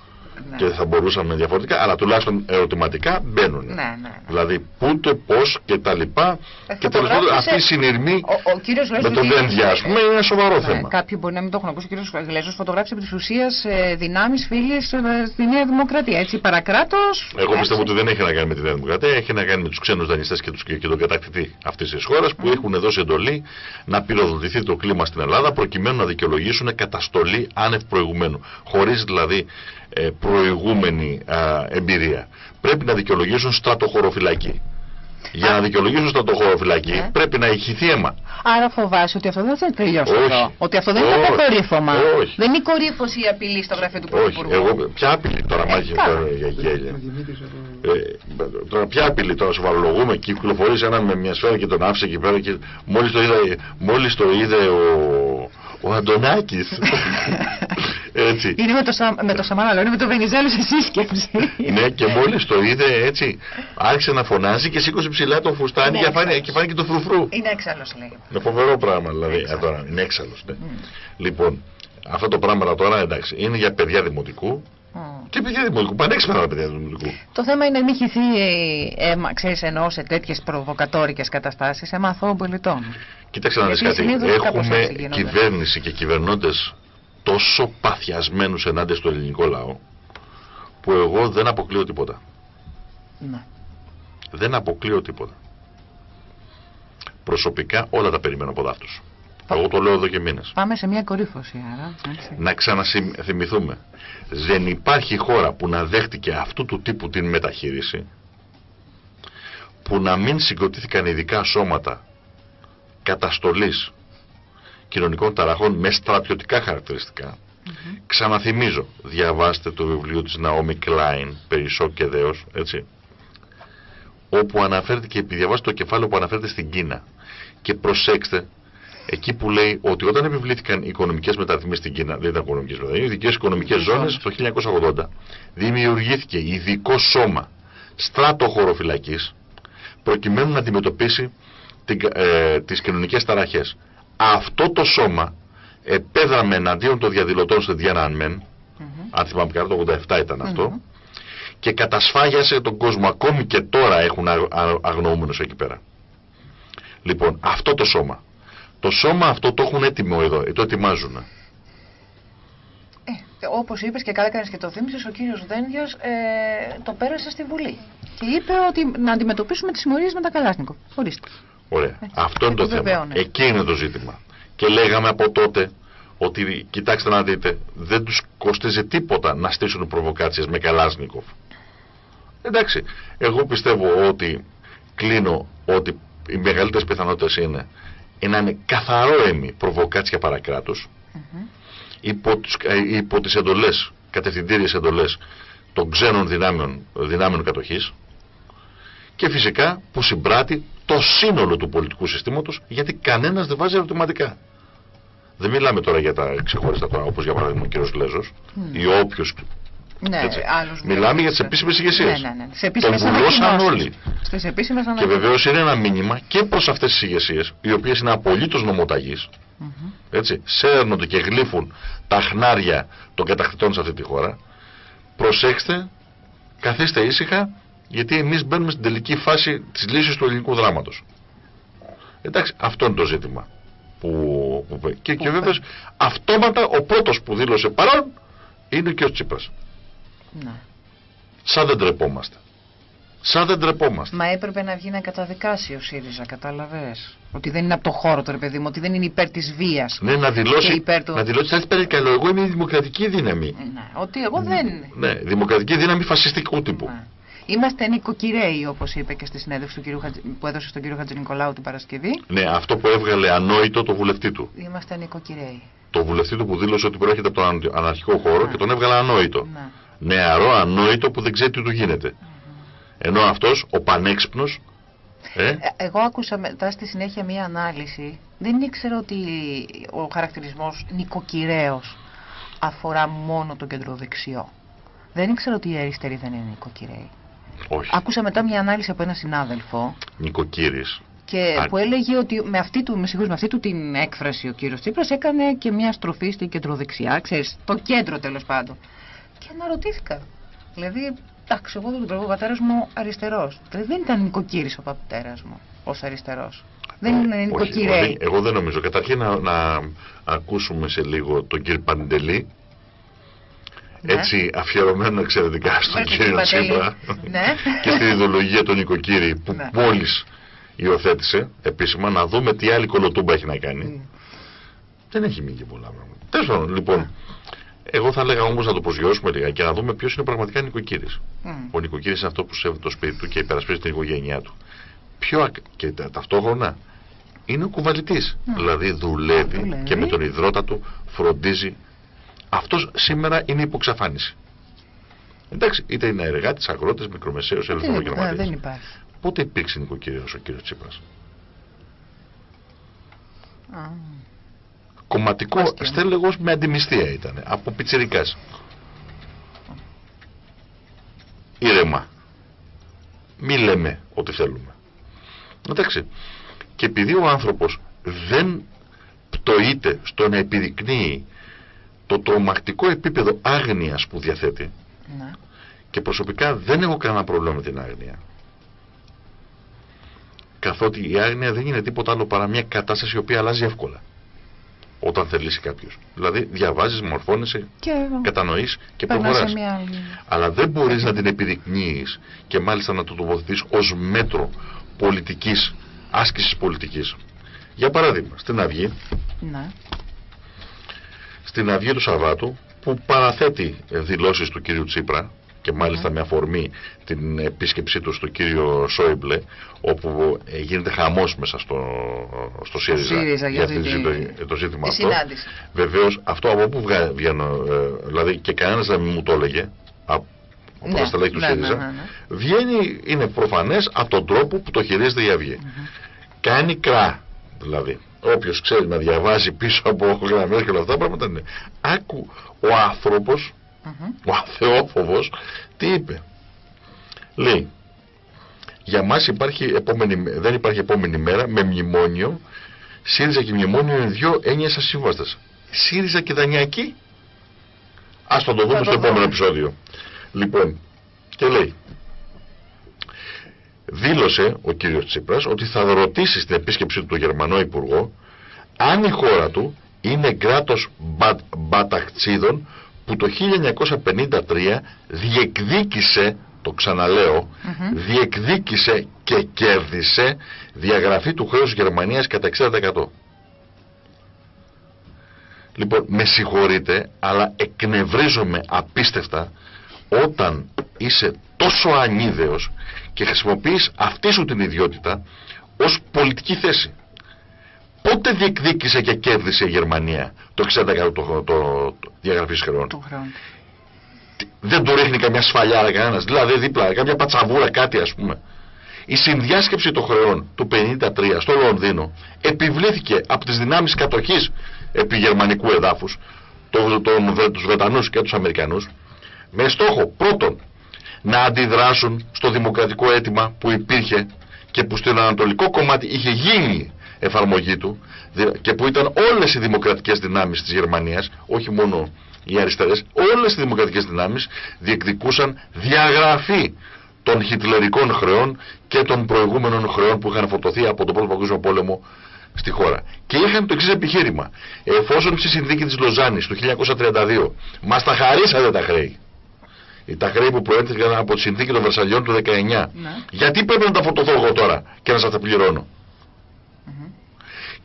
Ναι. Και θα μπορούσαμε διαφορετικά, αλλά τουλάχιστον ερωτηματικά μπαίνουν. Ναι, ναι, ναι. Δηλαδή πού, το, πώς και τα λοιπά. Ε, και τέλο πάντων φωτογράφησε- αυτή η συνειρμή Ο, ο κύριος με Λέζος τον είχε- Δένδια, ας πούμε, είναι ένα σοβαρό Ναι, θέμα. Κάποιοι μπορεί να μην το έχουν ακούσει. Ο κύριος Λέζος φωτογράφησε επί της ουσίας ε, δυνάμεις φίλες ε, στη Νέα Δημοκρατία. Έτσι, παρακράτος. Εγώ έτσι. πιστεύω ότι δεν έχει να κάνει με τη Νέα Δημοκρατία, έχει να κάνει με τους ξένους δανειστές και, τους- και τον κατακτητή αυτής της χώρας που έχουν δώσει εντολή να πυροδοτηθεί το κλίμα στην Ελλάδα προκειμένου να δικαιολογήσουν καταστολή άνευ προηγουμένου. Χωρίς δηλαδή ε, προηγούμενη α, εμπειρία. Πρέπει να δικαιολογήσουν στρατοχωροφυλακή. Για να δικαιολογήσουν στρατοχωροφυλακή Ναι. πρέπει να ηχηθεί αίμα. Άρα φοβάσαι ότι αυτό δεν θα τελειώσει Όχι. εδώ. Ότι αυτό δεν είναι Όχι. αποκορύφωμα. Όχι. Δεν είναι η κορύφωση η απειλή στο γραφείο του Όχι, Πρωθυπουργού. εγώ ποια απειλή τώρα, Ε, μάχη καλά. τώρα για γέλια. Ο Δημήτρης από... Ε, τώρα ποια απειλή τώρα σοβαρολογούμε και κυκλοφορείς έναν με μια σφαίρα και τον άφησε εκεί πέρα και μόλις το είδε, μόλις το είδε ο, ο Αντωνάκης έτσι Είναι με το, Σα... με το Σαμάρα, λέω, είναι με το Βενιζέλος σε σύσκεψη. ναι και μόλις το είδε έτσι άρχισε να φωνάζει και σήκωσε ψηλά το φουστάνι Είναι και, φάνηκε, έξαλλος. και φάνηκε το φρουφρού Είναι έξαλλος, λέει. είναι φοβερό πράγμα δηλαδή ε, τώρα, είναι έξαλλος ναι. λοιπόν αυτά τα πράγματα τώρα εντάξει είναι για παιδιά δημοτικού Μμ. και παιδιά δημοτικού πανέξυπνα παιδιά δημοτικού Το θέμα είναι να μην χυθεί αίμα, ξέρεις, ενώ σε τέτοιες προβοκατόρικες καταστάσεις, αίμα αθώων πολιτών. Κοίταξε να δεις Γιατί κάτι. συνήθως κάπως Έχουμε έτσι γίνονται. κυβέρνηση και κυβερνώντες τόσο παθιασμένους ενάντια στο ελληνικό λαό που εγώ δεν αποκλείω τίποτα. Ναι. Δεν αποκλείω τίποτα. Προσωπικά όλα τα περιμένω από αυτούς. Εγώ το λέω εδώ και μήνες. Πάμε σε μια κορύφωση, άρα. έτσι. Να ξαναθυμηθούμε. Δεν υπάρχει χώρα που να δέχτηκε αυτού του τύπου την μεταχείριση που να μην συγκροτήθηκαν ειδικά σώματα καταστολής κοινωνικών ταραχών με στρατιωτικά χαρακτηριστικά. Ξαναθυμίζω, διαβάστε το βιβλίο της Ναόμι Κλάιν, περί σοκ και δέος, έτσι, όπου αναφέρεται και διαβάστε το κεφάλαιο που αναφέρεται στην Κίνα. Και προσέξτε, εκεί που λέει ότι όταν επιβλήθηκαν οι οικονομικές μεταρρυθμίσεις στην Κίνα, δεν ήταν οικονομικές μεταρρυθμίσεις, ειδικές οικονομικές ζώνες, το 1980, δημιουργήθηκε ειδικό σώμα στράτο χωροφυλακής, προκειμένου να αντιμετωπίσει την, ε, τις κοινωνικές ταραχές. Αυτό το σώμα επέδραμε εναντίον των διαδηλωτών στο Διανανμέν, Μμμ. αν θυμάμαι καλά το 87 ήταν αυτό, Μμμ. και κατασφάγιασε τον κόσμο. Ακόμη και τώρα έχουν α- α- αγνοούμενους εκεί πέρα. Λοιπόν, αυτό το σώμα. Το σώμα αυτό το έχουν έτοιμο εδώ, ε, το ετοιμάζουν. Ε, όπως είπες και καλά έκανες και το θύμισες, ο κύριος Δένδιος ε, το πέρασε στη Βουλή. Και είπε ότι να αντιμετωπίσουμε τις συμμορίες με τα Καλάσνικο. Ορίστε. Ωραία. Αυτό είναι το θέμα. επιβεβαίωνε. Εκεί είναι το ζήτημα. Και λέγαμε από τότε ότι, κοιτάξτε να δείτε, δεν τους κοστίζει τίποτα να στήσουν προβοκάτσιες με Καλάσνικοφ. Εντάξει, εγώ πιστεύω ότι κλείνω ότι οι μεγαλύτερες πιθανότητες είναι να είναι καθαρό έμι προβοκάτσια παρακράτους Μμμ. υπό, τους, ε, υπό τις εντολές, κατευθυντήριες εντολές των ξένων δυνάμεων, δυνάμεων κατοχής και φυσικά που συμπράττει το σύνολο του πολιτικού συστήματος γιατί κανένας δεν βάζει ερωτηματικά. Δεν μιλάμε τώρα για τα ξεχωριστά τώρα, όπως για παράδειγμα ο κύριος Λέζος Mm. ή όποιος Ναι, Έτσι. άλλους Μιλάμε δύο. για τις επίσημες ηγεσίες. Ναι, ναι, ναι. Τις επίσημες Τον βουλώσαν ανακοινώσεις. όλοι. Στις επίσημες Και ανακοινώσεις. βεβαίως είναι ένα μήνυμα και προς αυτές τις ηγεσίες οι οποίες είναι απολύτως νομοταγείς Μμμ. έτσι, σέρνονται και γλύφουν τα χνάρια των κατακτητών σε αυτή τη χώρα, προσέξτε, καθίστε ήσυχα, γιατί εμείς μπαίνουμε στην τελική φάση της λύσης του ελληνικού δράματος. Εντάξει, αυτό είναι το ζήτημα. Που, που, και, και Που βέβαιως αυτόματα ο πρώτος που δήλωσε παρόν είναι και ο Τσίπρας. Ναι. Σαν δεν τρεπόμαστε. Σαν δεν τρεπόμαστε. Μα έπρεπε να βγει να καταδικάσει ο ΣΥΡΙΖΑ, κατάλαβες; Ότι δεν είναι από το χώρο το ρε παιδί μου, ότι δεν είναι υπέρ της βίας. Ναι, να Και δηλώσει, υπέρ του- να δηλώσει, σας παρακαλώ, εγώ είμαι η δημοκρατική δύναμη. Ε, Ναι, ότι εγώ δεν. Ναι, δημοκρατική δύναμη φασιστικού τύπου. Ναι. Είμαστε νοικοκυρέοι, όπως είπε και στη συνέντευξη του κυρίου Χατζη... που έδωσε στον κύριο Χατζη Νικολάου την Παρασκευή. Ναι, αυτό που έβγαλε ανόητο το βουλευτή του. Είμαστε νοικοκυρέοι. Το βουλευτή του που δήλωσε ότι προέρχεται από τον αν- αναρχικό χώρο Ναι. και τον έβγαλε ανόητο. Ναι. Νεαρό ανόητο που δεν ξέρει τι του γίνεται. Ενώ αυτός, ο πανέξυπνος, Ε; Ε, Εγώ άκουσα μετά στη συνέχεια μία ανάλυση. Δεν ήξερα ότι ο χαρακτηρισμός νοικοκυρέος αφορά μόνο το κεντροδεξιό. Δεν ήξερα ότι οι αριστεροί δεν είναι νοικοκυρέοι. Όχι. Άκουσα μετά μια ανάλυση από έναν συνάδελφο Νοικοκύρης. και Α. που έλεγε ότι με αυτή, του, με συγχωρείς, με αυτή του την έκφραση ο κύριος Τσίπρας έκανε και μια στροφή στην κεντροδεξιά, ξέρεις, το κέντρο τέλος πάντων. Και αναρωτήθηκα. Δηλαδή, εντάξει, εγώ δεν τον ο πατέρας μου αριστερός. Δηλαδή δεν ήταν νοικοκύρης ο πατέρας μου ως αριστερός. Δεν είναι Όχι, νοικοκυρέοι. όχι, εγώ δεν νομίζω. Καταρχήν να, να ακούσουμε σε λίγο τον κύριο Παντελή. Ναι. Έτσι αφιερωμένο εξαιρετικά στον Βρέτε κύριο την Παντελή. Τσίπρα Ναι. και στην ιδεολογία των νοικοκύρη που Ναι. μόλις υιοθέτησε επίσημα να δούμε τι άλλη κολοτούμπα έχει να κάνει. Μμ. Δεν έχει μείνει και πολλά πράγματα. Τέλος πάντων, λοιπόν, εγώ θα έλεγα όμως να το προσγειώσουμε λίγα και να δούμε ποιος είναι πραγματικά νοικοκύρης. Μμ. Ο νοικοκύρης είναι αυτό που σέβεται το σπίτι του και υπερασπίζει την οικογένειά του. Πιο ακ- και τα- ταυτόχρονα είναι ο κουβαλητής. Μμ. Δηλαδή δουλεύει, Δουλεύει. και με τον υδρότα του φροντίζει. Αυτός σήμερα είναι υποξαφάνιση. Εντάξει, είτε είναι εργάτης, αγρότης, μικρομεσαίος, Δεν, ελευθεροπαγγελματίας. δεν υπάρχει. Πότε υπήρξε νοικοκύριος ο κύριος Τσίπρας; Α, Κομματικό Άστιο. στέλεγος με αντιμιστία ήταν. Από πιτσιρικάς. Ήρεμα. Μη λέμε ό,τι θέλουμε. Εντάξει. Και επειδή ο άνθρωπος δεν πτωείται στο να επιδεικνύει το τρομακτικό επίπεδο άγνοιας που διαθέτει ναι. και προσωπικά δεν έχω κανένα πρόβλημα με την άγνοια. Καθότι η άγνοια δεν είναι τίποτα άλλο παρά μια κατάσταση η οποία αλλάζει εύκολα. Όταν θελήσει κάποιος. Δηλαδή διαβάζεις, μορφώνεσαι, Και κατανοείς και περνάς προχωράς. σε μια άλλη. Αλλά δεν μπορείς να την επιδεικνύεις και μάλιστα να το τοποθετείς ως μέτρο πολιτικής, άσκησης πολιτικής. Για παράδειγμα, στην Αυγή, Ναι. Στην Αυγή του Σαββάτου που παραθέτει ε, δηλώσεις του κύριου Τσίπρα και μάλιστα με αφορμή την επίσκεψή του στο κύριο Σόιμπλε όπου ε, γίνεται χαμός μέσα στο, στο ΣΥΡΙΖΑ, ΣΥΡΙΖΑ για αυτή αυτή τη τη- ζήτο- το ζήτημα τη αυτό. συνάντηση. Βεβαίως αυτό από πού βγα- βγαίνω, ε, δηλαδή και κανένας δεν μου το έλεγε από από Ναι, τα στελέχη του ναι, ΣΥΡΙΖΑ, ναι, ναι, ναι. βγαίνει, είναι προφανές από τον τρόπο που το χειρίζεται η Αυγή. Κάνει κρά, δηλαδή. Όποιος ξέρει να διαβάζει πίσω από γραμμές και όλα αυτά τα πράγματα είναι. Άκου ο άνθρωπος, Μμμ. ο αθεόφοβος, τι είπε. Λέει, για μας υπάρχει επόμενη, δεν υπάρχει επόμενη μέρα με μνημόνιο, ΣΥΡΙΖΑ και μνημόνιο είναι δύο έννοιες ασύμβαστες. ΣΥΡΙΖΑ και Δανειακή. Ας το, το δούμε Θα στο το επόμενο δούμε. επεισόδιο. Λοιπόν, και λέει, δήλωσε ο κύριος Τσίπρας ότι θα ρωτήσει στην επίσκεψή του τον Γερμανό Υπουργό αν η χώρα του είναι κράτος μπα, μπαταχτσίδων που το 1953 διεκδίκησε, το ξαναλέω, Μμμ. διεκδίκησε και κέρδισε διαγραφή του χρέους Γερμανίας κατά 60%. Λοιπόν, με συγχωρείτε, αλλά εκνευρίζομαι απίστευτα όταν είσαι τόσο ανίδεος και χρησιμοποιείς αυτή σου την ιδιότητα ως πολιτική θέση. Πότε διεκδίκησε και κέρδισε η Γερμανία το 60% το, το, το διαγραφής χρεών. Του χρόνου. Δεν του ρίχνει καμιά σφαλιάρα κανένας. Δηλαδή δίπλα, καμιά πατσαβούρα, κάτι ας πούμε. Η συνδιάσκεψη των χρεών του 53 στο Λονδίνο επιβλήθηκε από τις δυνάμεις κατοχής επί γερμανικού εδάφους το, τον, Βρε- τους Βρετανούς και τους Αμερικανούς με στόχο πρώτον να αντιδράσουν στο δημοκρατικό αίτημα που υπήρχε και που στην ανατολικό κομμάτι είχε γίνει εφαρμογή του δη- και που ήταν όλες οι δημοκρατικές δυνάμεις της Γερμανίας όχι μόνο οι αριστερές όλες οι δημοκρατικές δυνάμεις διεκδικούσαν διαγραφή των χιτλερικών χρεών και των προηγούμενων χρεών που είχαν φορτωθεί από τον Πρώτο Παγκόσμιο Πόλεμο στη χώρα. Και είχαν το εξής επιχείρημα. Εφόσον στη συνθήκη της Λοζάνης του 1932 μας τα χαρίσατε τα χρέη, ή τα χρέη που προέρχονταν από τη συνθήκη των Βερσαλιών του 19, Ναι. γιατί πρέπει να τα φορτωθώ εγώ τώρα και να σας τα πληρώνω; Μμμ.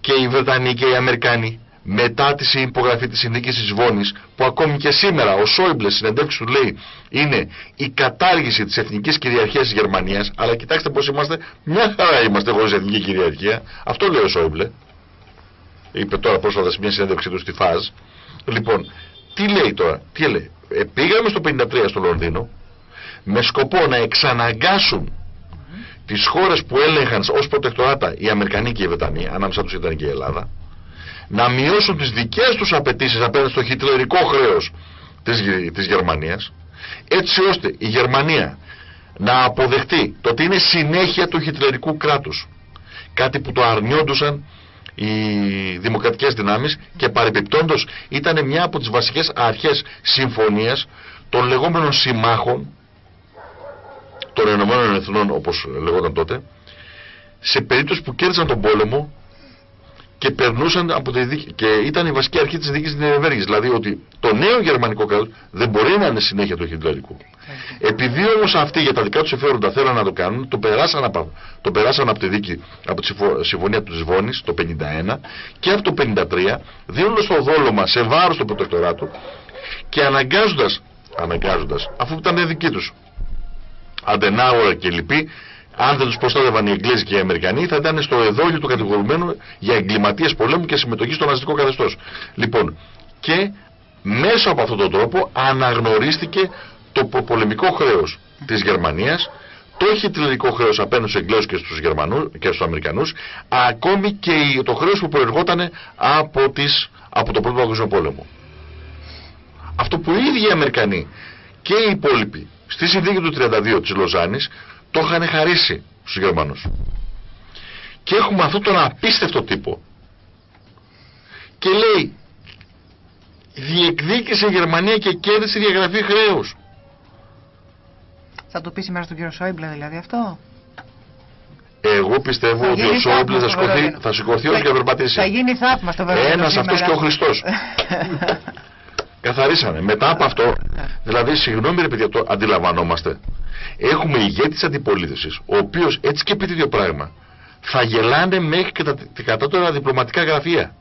Και οι Βρετανοί και οι Αμερικάνοι μετά τη υπογραφή της συνθήκης της Βόνης που ακόμη και σήμερα ο Σόιμπλε συνεντεύξεις του λέει είναι η κατάργηση της εθνικής κυριαρχίας της Γερμανίας αλλά κοιτάξτε πως είμαστε μια χαρά είμαστε χωρίς εθνική κυριαρχία αυτό λέει ο Σόιμπλε είπε τώρα πρόσφατα σε μια συνέντευξή του στη ΦΑΖ λοιπόν τι λέει τώρα τι λέει; Ε, πήγαμε στο 53 στο Λονδίνο με σκοπό να εξαναγκάσουν τις χώρες που έλεγχαν ως προτεκτοράτα οι Αμερικανοί και οι Βρετανοί, ανάμεσα τους ήταν και η Ελλάδα, να μειώσουν τις δικές τους απαιτήσεις απέναντι στο χιτλερικό χρέος της, Γε- της Γερμανίας, έτσι ώστε η Γερμανία να αποδεχτεί το ότι είναι συνέχεια του χιτλερικού κράτους. Κάτι που το αρνιόντουσαν οι δημοκρατικές δυνάμεις και παρεπιπτόντως ήταν μια από τις βασικές αρχές συμφωνίας των λεγόμενων συμμάχων των Ηνωμένων Εθνών όπως λεγόταν τότε σε περίπτωση που κέρδισαν τον πόλεμο και περνούσαν από τη δίκη, και ήταν η βασική αρχή της δίκης της Νιρεμβέργης δηλαδή ότι το νέο γερμανικό κράτος δεν μπορεί να είναι συνέχεια του χιτλερικού. Επειδή όμως αυτοί για τα δικά τους συμφέροντα θέλουν να το κάνουν το περάσαν από, το περάσαν από τη δίκη από τη συμφω- συμφωνία του Βόνης το 51 και από το 53 δίνοντας το δόλωμα σε βάρος του προτεκτοράτου και αναγκάζοντας αναγκάζοντας αφού ήταν δική τους Αντενάουερ και λοιποί, αν δεν τους προστάτευαν οι Εγγλέζοι και οι Αμερικανοί, θα ήταν στο εδόλιο του κατηγορουμένου για εγκληματίες πολέμου και συμμετοχής στο ναζιστικό καθεστώς. Λοιπόν, και μέσω από αυτόν τον τρόπο αναγνωρίστηκε το προπολεμικό χρέος της Γερμανίας, το χιτλερικό χρέος απέναντι στους Εγγλέζους και στους Γερμανού και στους Αμερικανούς, ακόμη και η- το χρέος που προερχόταν από, τις, από το Πρώτο Παγκόσμιο Πόλεμο. Αυτό που οι ίδιοι οι Αμερικανοί και οι υπόλοιποι στη συνθήκη του 32 της Λοζάνης το είχαν χαρίσει στους Γερμανούς. Και έχουμε αυτόν τον απίστευτο τύπο. Και λέει διεκδίκησε η Γερμανία και κέρδισε διαγραφή χρέους. Θα το πεις σήμερα στον κύριο Σόιμπλε δηλαδή αυτό; Εγώ πιστεύω Θα ότι γίνει ο Σόιμπλε θαύμα θα, στο σηκωθεί- Βερολίνο. θα σηκωθεί όλος και θα περπατήσει. Θα γίνει θαύμα στο Βερολίνο. Ένας αυτός σήμερα. και ο Χριστός. Καθαρίσανε. Μετά από αυτό, δηλαδή, συγγνώμη ρε παιδιά, το αντιλαμβανόμαστε. Έχουμε ηγέτη της αντιπολίτευσης, ο οποίος έτσι και πει τέτοιο πράγμα, θα γελάνε μέχρι και τα, τα κατώτερα διπλωματικά γραφεία.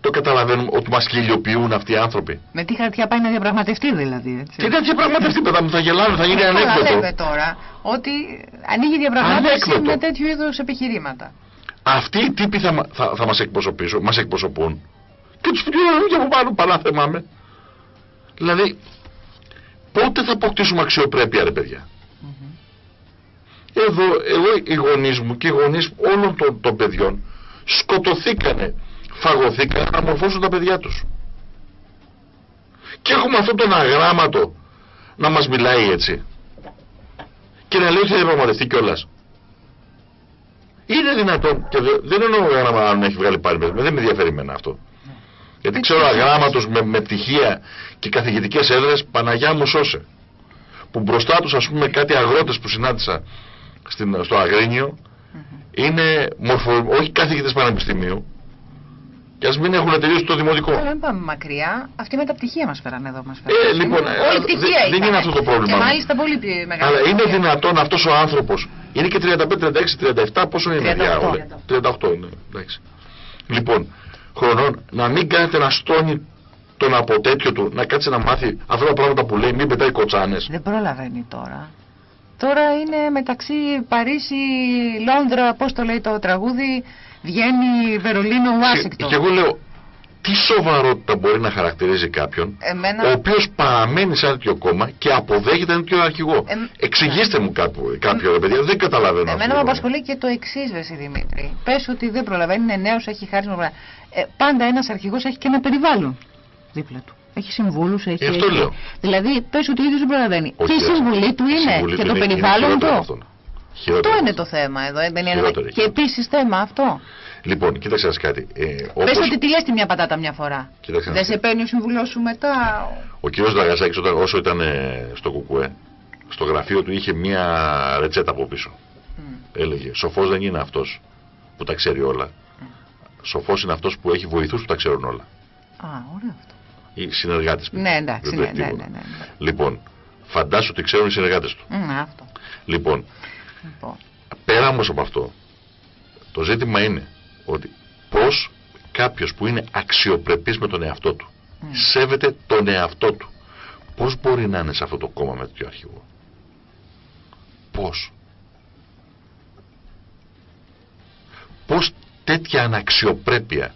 Το καταλαβαίνουμε ότι μας χιλιοποιούν αυτοί οι άνθρωποι. Με τι χαρτιά πάει να διαπραγματευτεί δηλαδή. Έτσι. Τι τέτοια πράγματα αυτή παιδά μου θα γελάνε, θα γίνει Καλά ανέκδοτο. λέμε τώρα ότι ανοίγει διαπραγμάτευση Ανέκδοτο. με τέτοιου είδους επιχειρήματα. Αυτοί οι τύποι θα, μα- θα, θα μας εκπροσωπήσουν, μας εκπροσωπούν. Και τους πληρώνουν και από πάνω, παρά θεμάμαι. Δηλαδή, πότε θα αποκτήσουμε αξιοπρέπεια ρε παιδιά; Εδώ, εγώ οι γονείς μου και οι γονείς όλων των, των παιδιών σκοτωθήκανε, φαγωθήκανε να μορφώσουν τα παιδιά τους. Και έχουμε αυτόν τον αγράμματο να μας μιλάει έτσι. Και να λέει ότι θα διαπραγματευτεί κιόλας. Είναι δυνατόν, και δε- δεν εννοώ γράμμα αν έχει βγάλει πάλι μέσα, δεν με ενδιαφέρει εμένα αυτό. Γιατί ξέρω αγράμματος με, με πτυχία και καθηγητικές έδρες, Παναγιά μου σώσε. Που μπροστά τους ας πούμε κάτι αγρότες που συνάντησα στην, στο Αγρίνιο, είναι μορφο, όχι καθηγητές πανεπιστημίου, και ας μην έχουν τελειώσει το δημοτικό. Τώρα δεν πάμε μακριά. Αυτοί με τα πτυχία μας φέρανε εδώ. Μας φέρανε. Ε, λοιπόν, Όλη ε, πτυχία δεν- δεν ήταν. είναι αυτό το πρόβλημα Και μου. μάλιστα πολύ πιο μεγάλο. Αλλά είναι δυνατόν αυτός ο άνθρωπος, είναι και 35, 36, 37, πόσο είναι 38. παιδιά όλα. 38 είναι, εντάξει. Λοιπόν, χρονών, να μην κάνετε να στώνει τον από τέτοιο του, να κάτσει να μάθει αυτά τα πράγματα που λέει, μην πετάει κοτσάνες. Δεν προλαβαίνει τώρα. Τώρα είναι μεταξύ Παρίσι, Λόνδρα, πώς το λέει το τραγούδι, Βιέννη, Βερολίνο, Και, Ουάσιγκτον. και εγώ λέω, τι σοβαρότητα μπορεί να χαρακτηρίζει κάποιον Εμένα- ο οποίος παραμένει σε ένα τέτοιο κόμμα και αποδέχεται ένα τέτοιο αρχηγό. Εμ- Εξηγήστε μου κάποιο, κάποιο ρε παιδιά, δεν καταλαβαίνω Εμένα αυτό. με το απασχολεί και το εξής, Βεσί Δημήτρη. Πες ότι δεν προλαβαίνει, είναι νέος, έχει χάρισμα. Ε, πάντα ένας αρχηγός έχει και ένα περιβάλλον δίπλα του. Έχει συμβούλους, έχει. Ε, αυτό έχει- λέω. Δηλαδή, πες ότι ο ίδιος δεν προλαβαίνει. Όχι, και η ρε. συμβουλή του Η είναι συμβουλή και του το είναι- είναι περιβάλλον χειρότερο από του. αυτόν. Χειρότερο Αυτό είναι από το θέμα εδώ. ε, Δεν είναι Χειρότερο, και χειρότερο. επίσης θέμα αυτό. Λοιπόν, κοίταξε να δεις κάτι. Ε, Πες όπως ότι τη λες τη μια πατάτα μια φορά. Κοίταξε να Δεν δεις. σε παίρνει ο συμβουλός σου μετά. ο κύριος Δραγασάκης όταν, όσο ήταν ε, στο Κουκουέ, στο γραφείο του είχε μία ρετσέτα από πίσω. Έλεγε, σοφός δεν είναι αυτός που τα ξέρει όλα. Σοφός είναι αυτός που έχει βοηθούς που τα ξέρουν όλα. Α, ωραίο αυτό. Οι συνεργάτες. Ναι, εντάξει, Δεν ναι, τρέχει ναι, τίποτα. ναι, ναι, ναι. Λοιπόν, φαντάσου ότι ξέρουν οι συνεργάτες του. Μμ, αυτό. Λοιπόν, Λοιπόν. πέρα όμως από αυτό, το ζήτημα είναι ότι πώς κάποιος που είναι αξιοπρεπής με τον εαυτό του, Μμ. σέβεται τον εαυτό του, πώς μπορεί να είναι σε αυτό το κόμμα με τέτοιο αρχηγό; Πώς; Πώς τέτοια αναξιοπρέπεια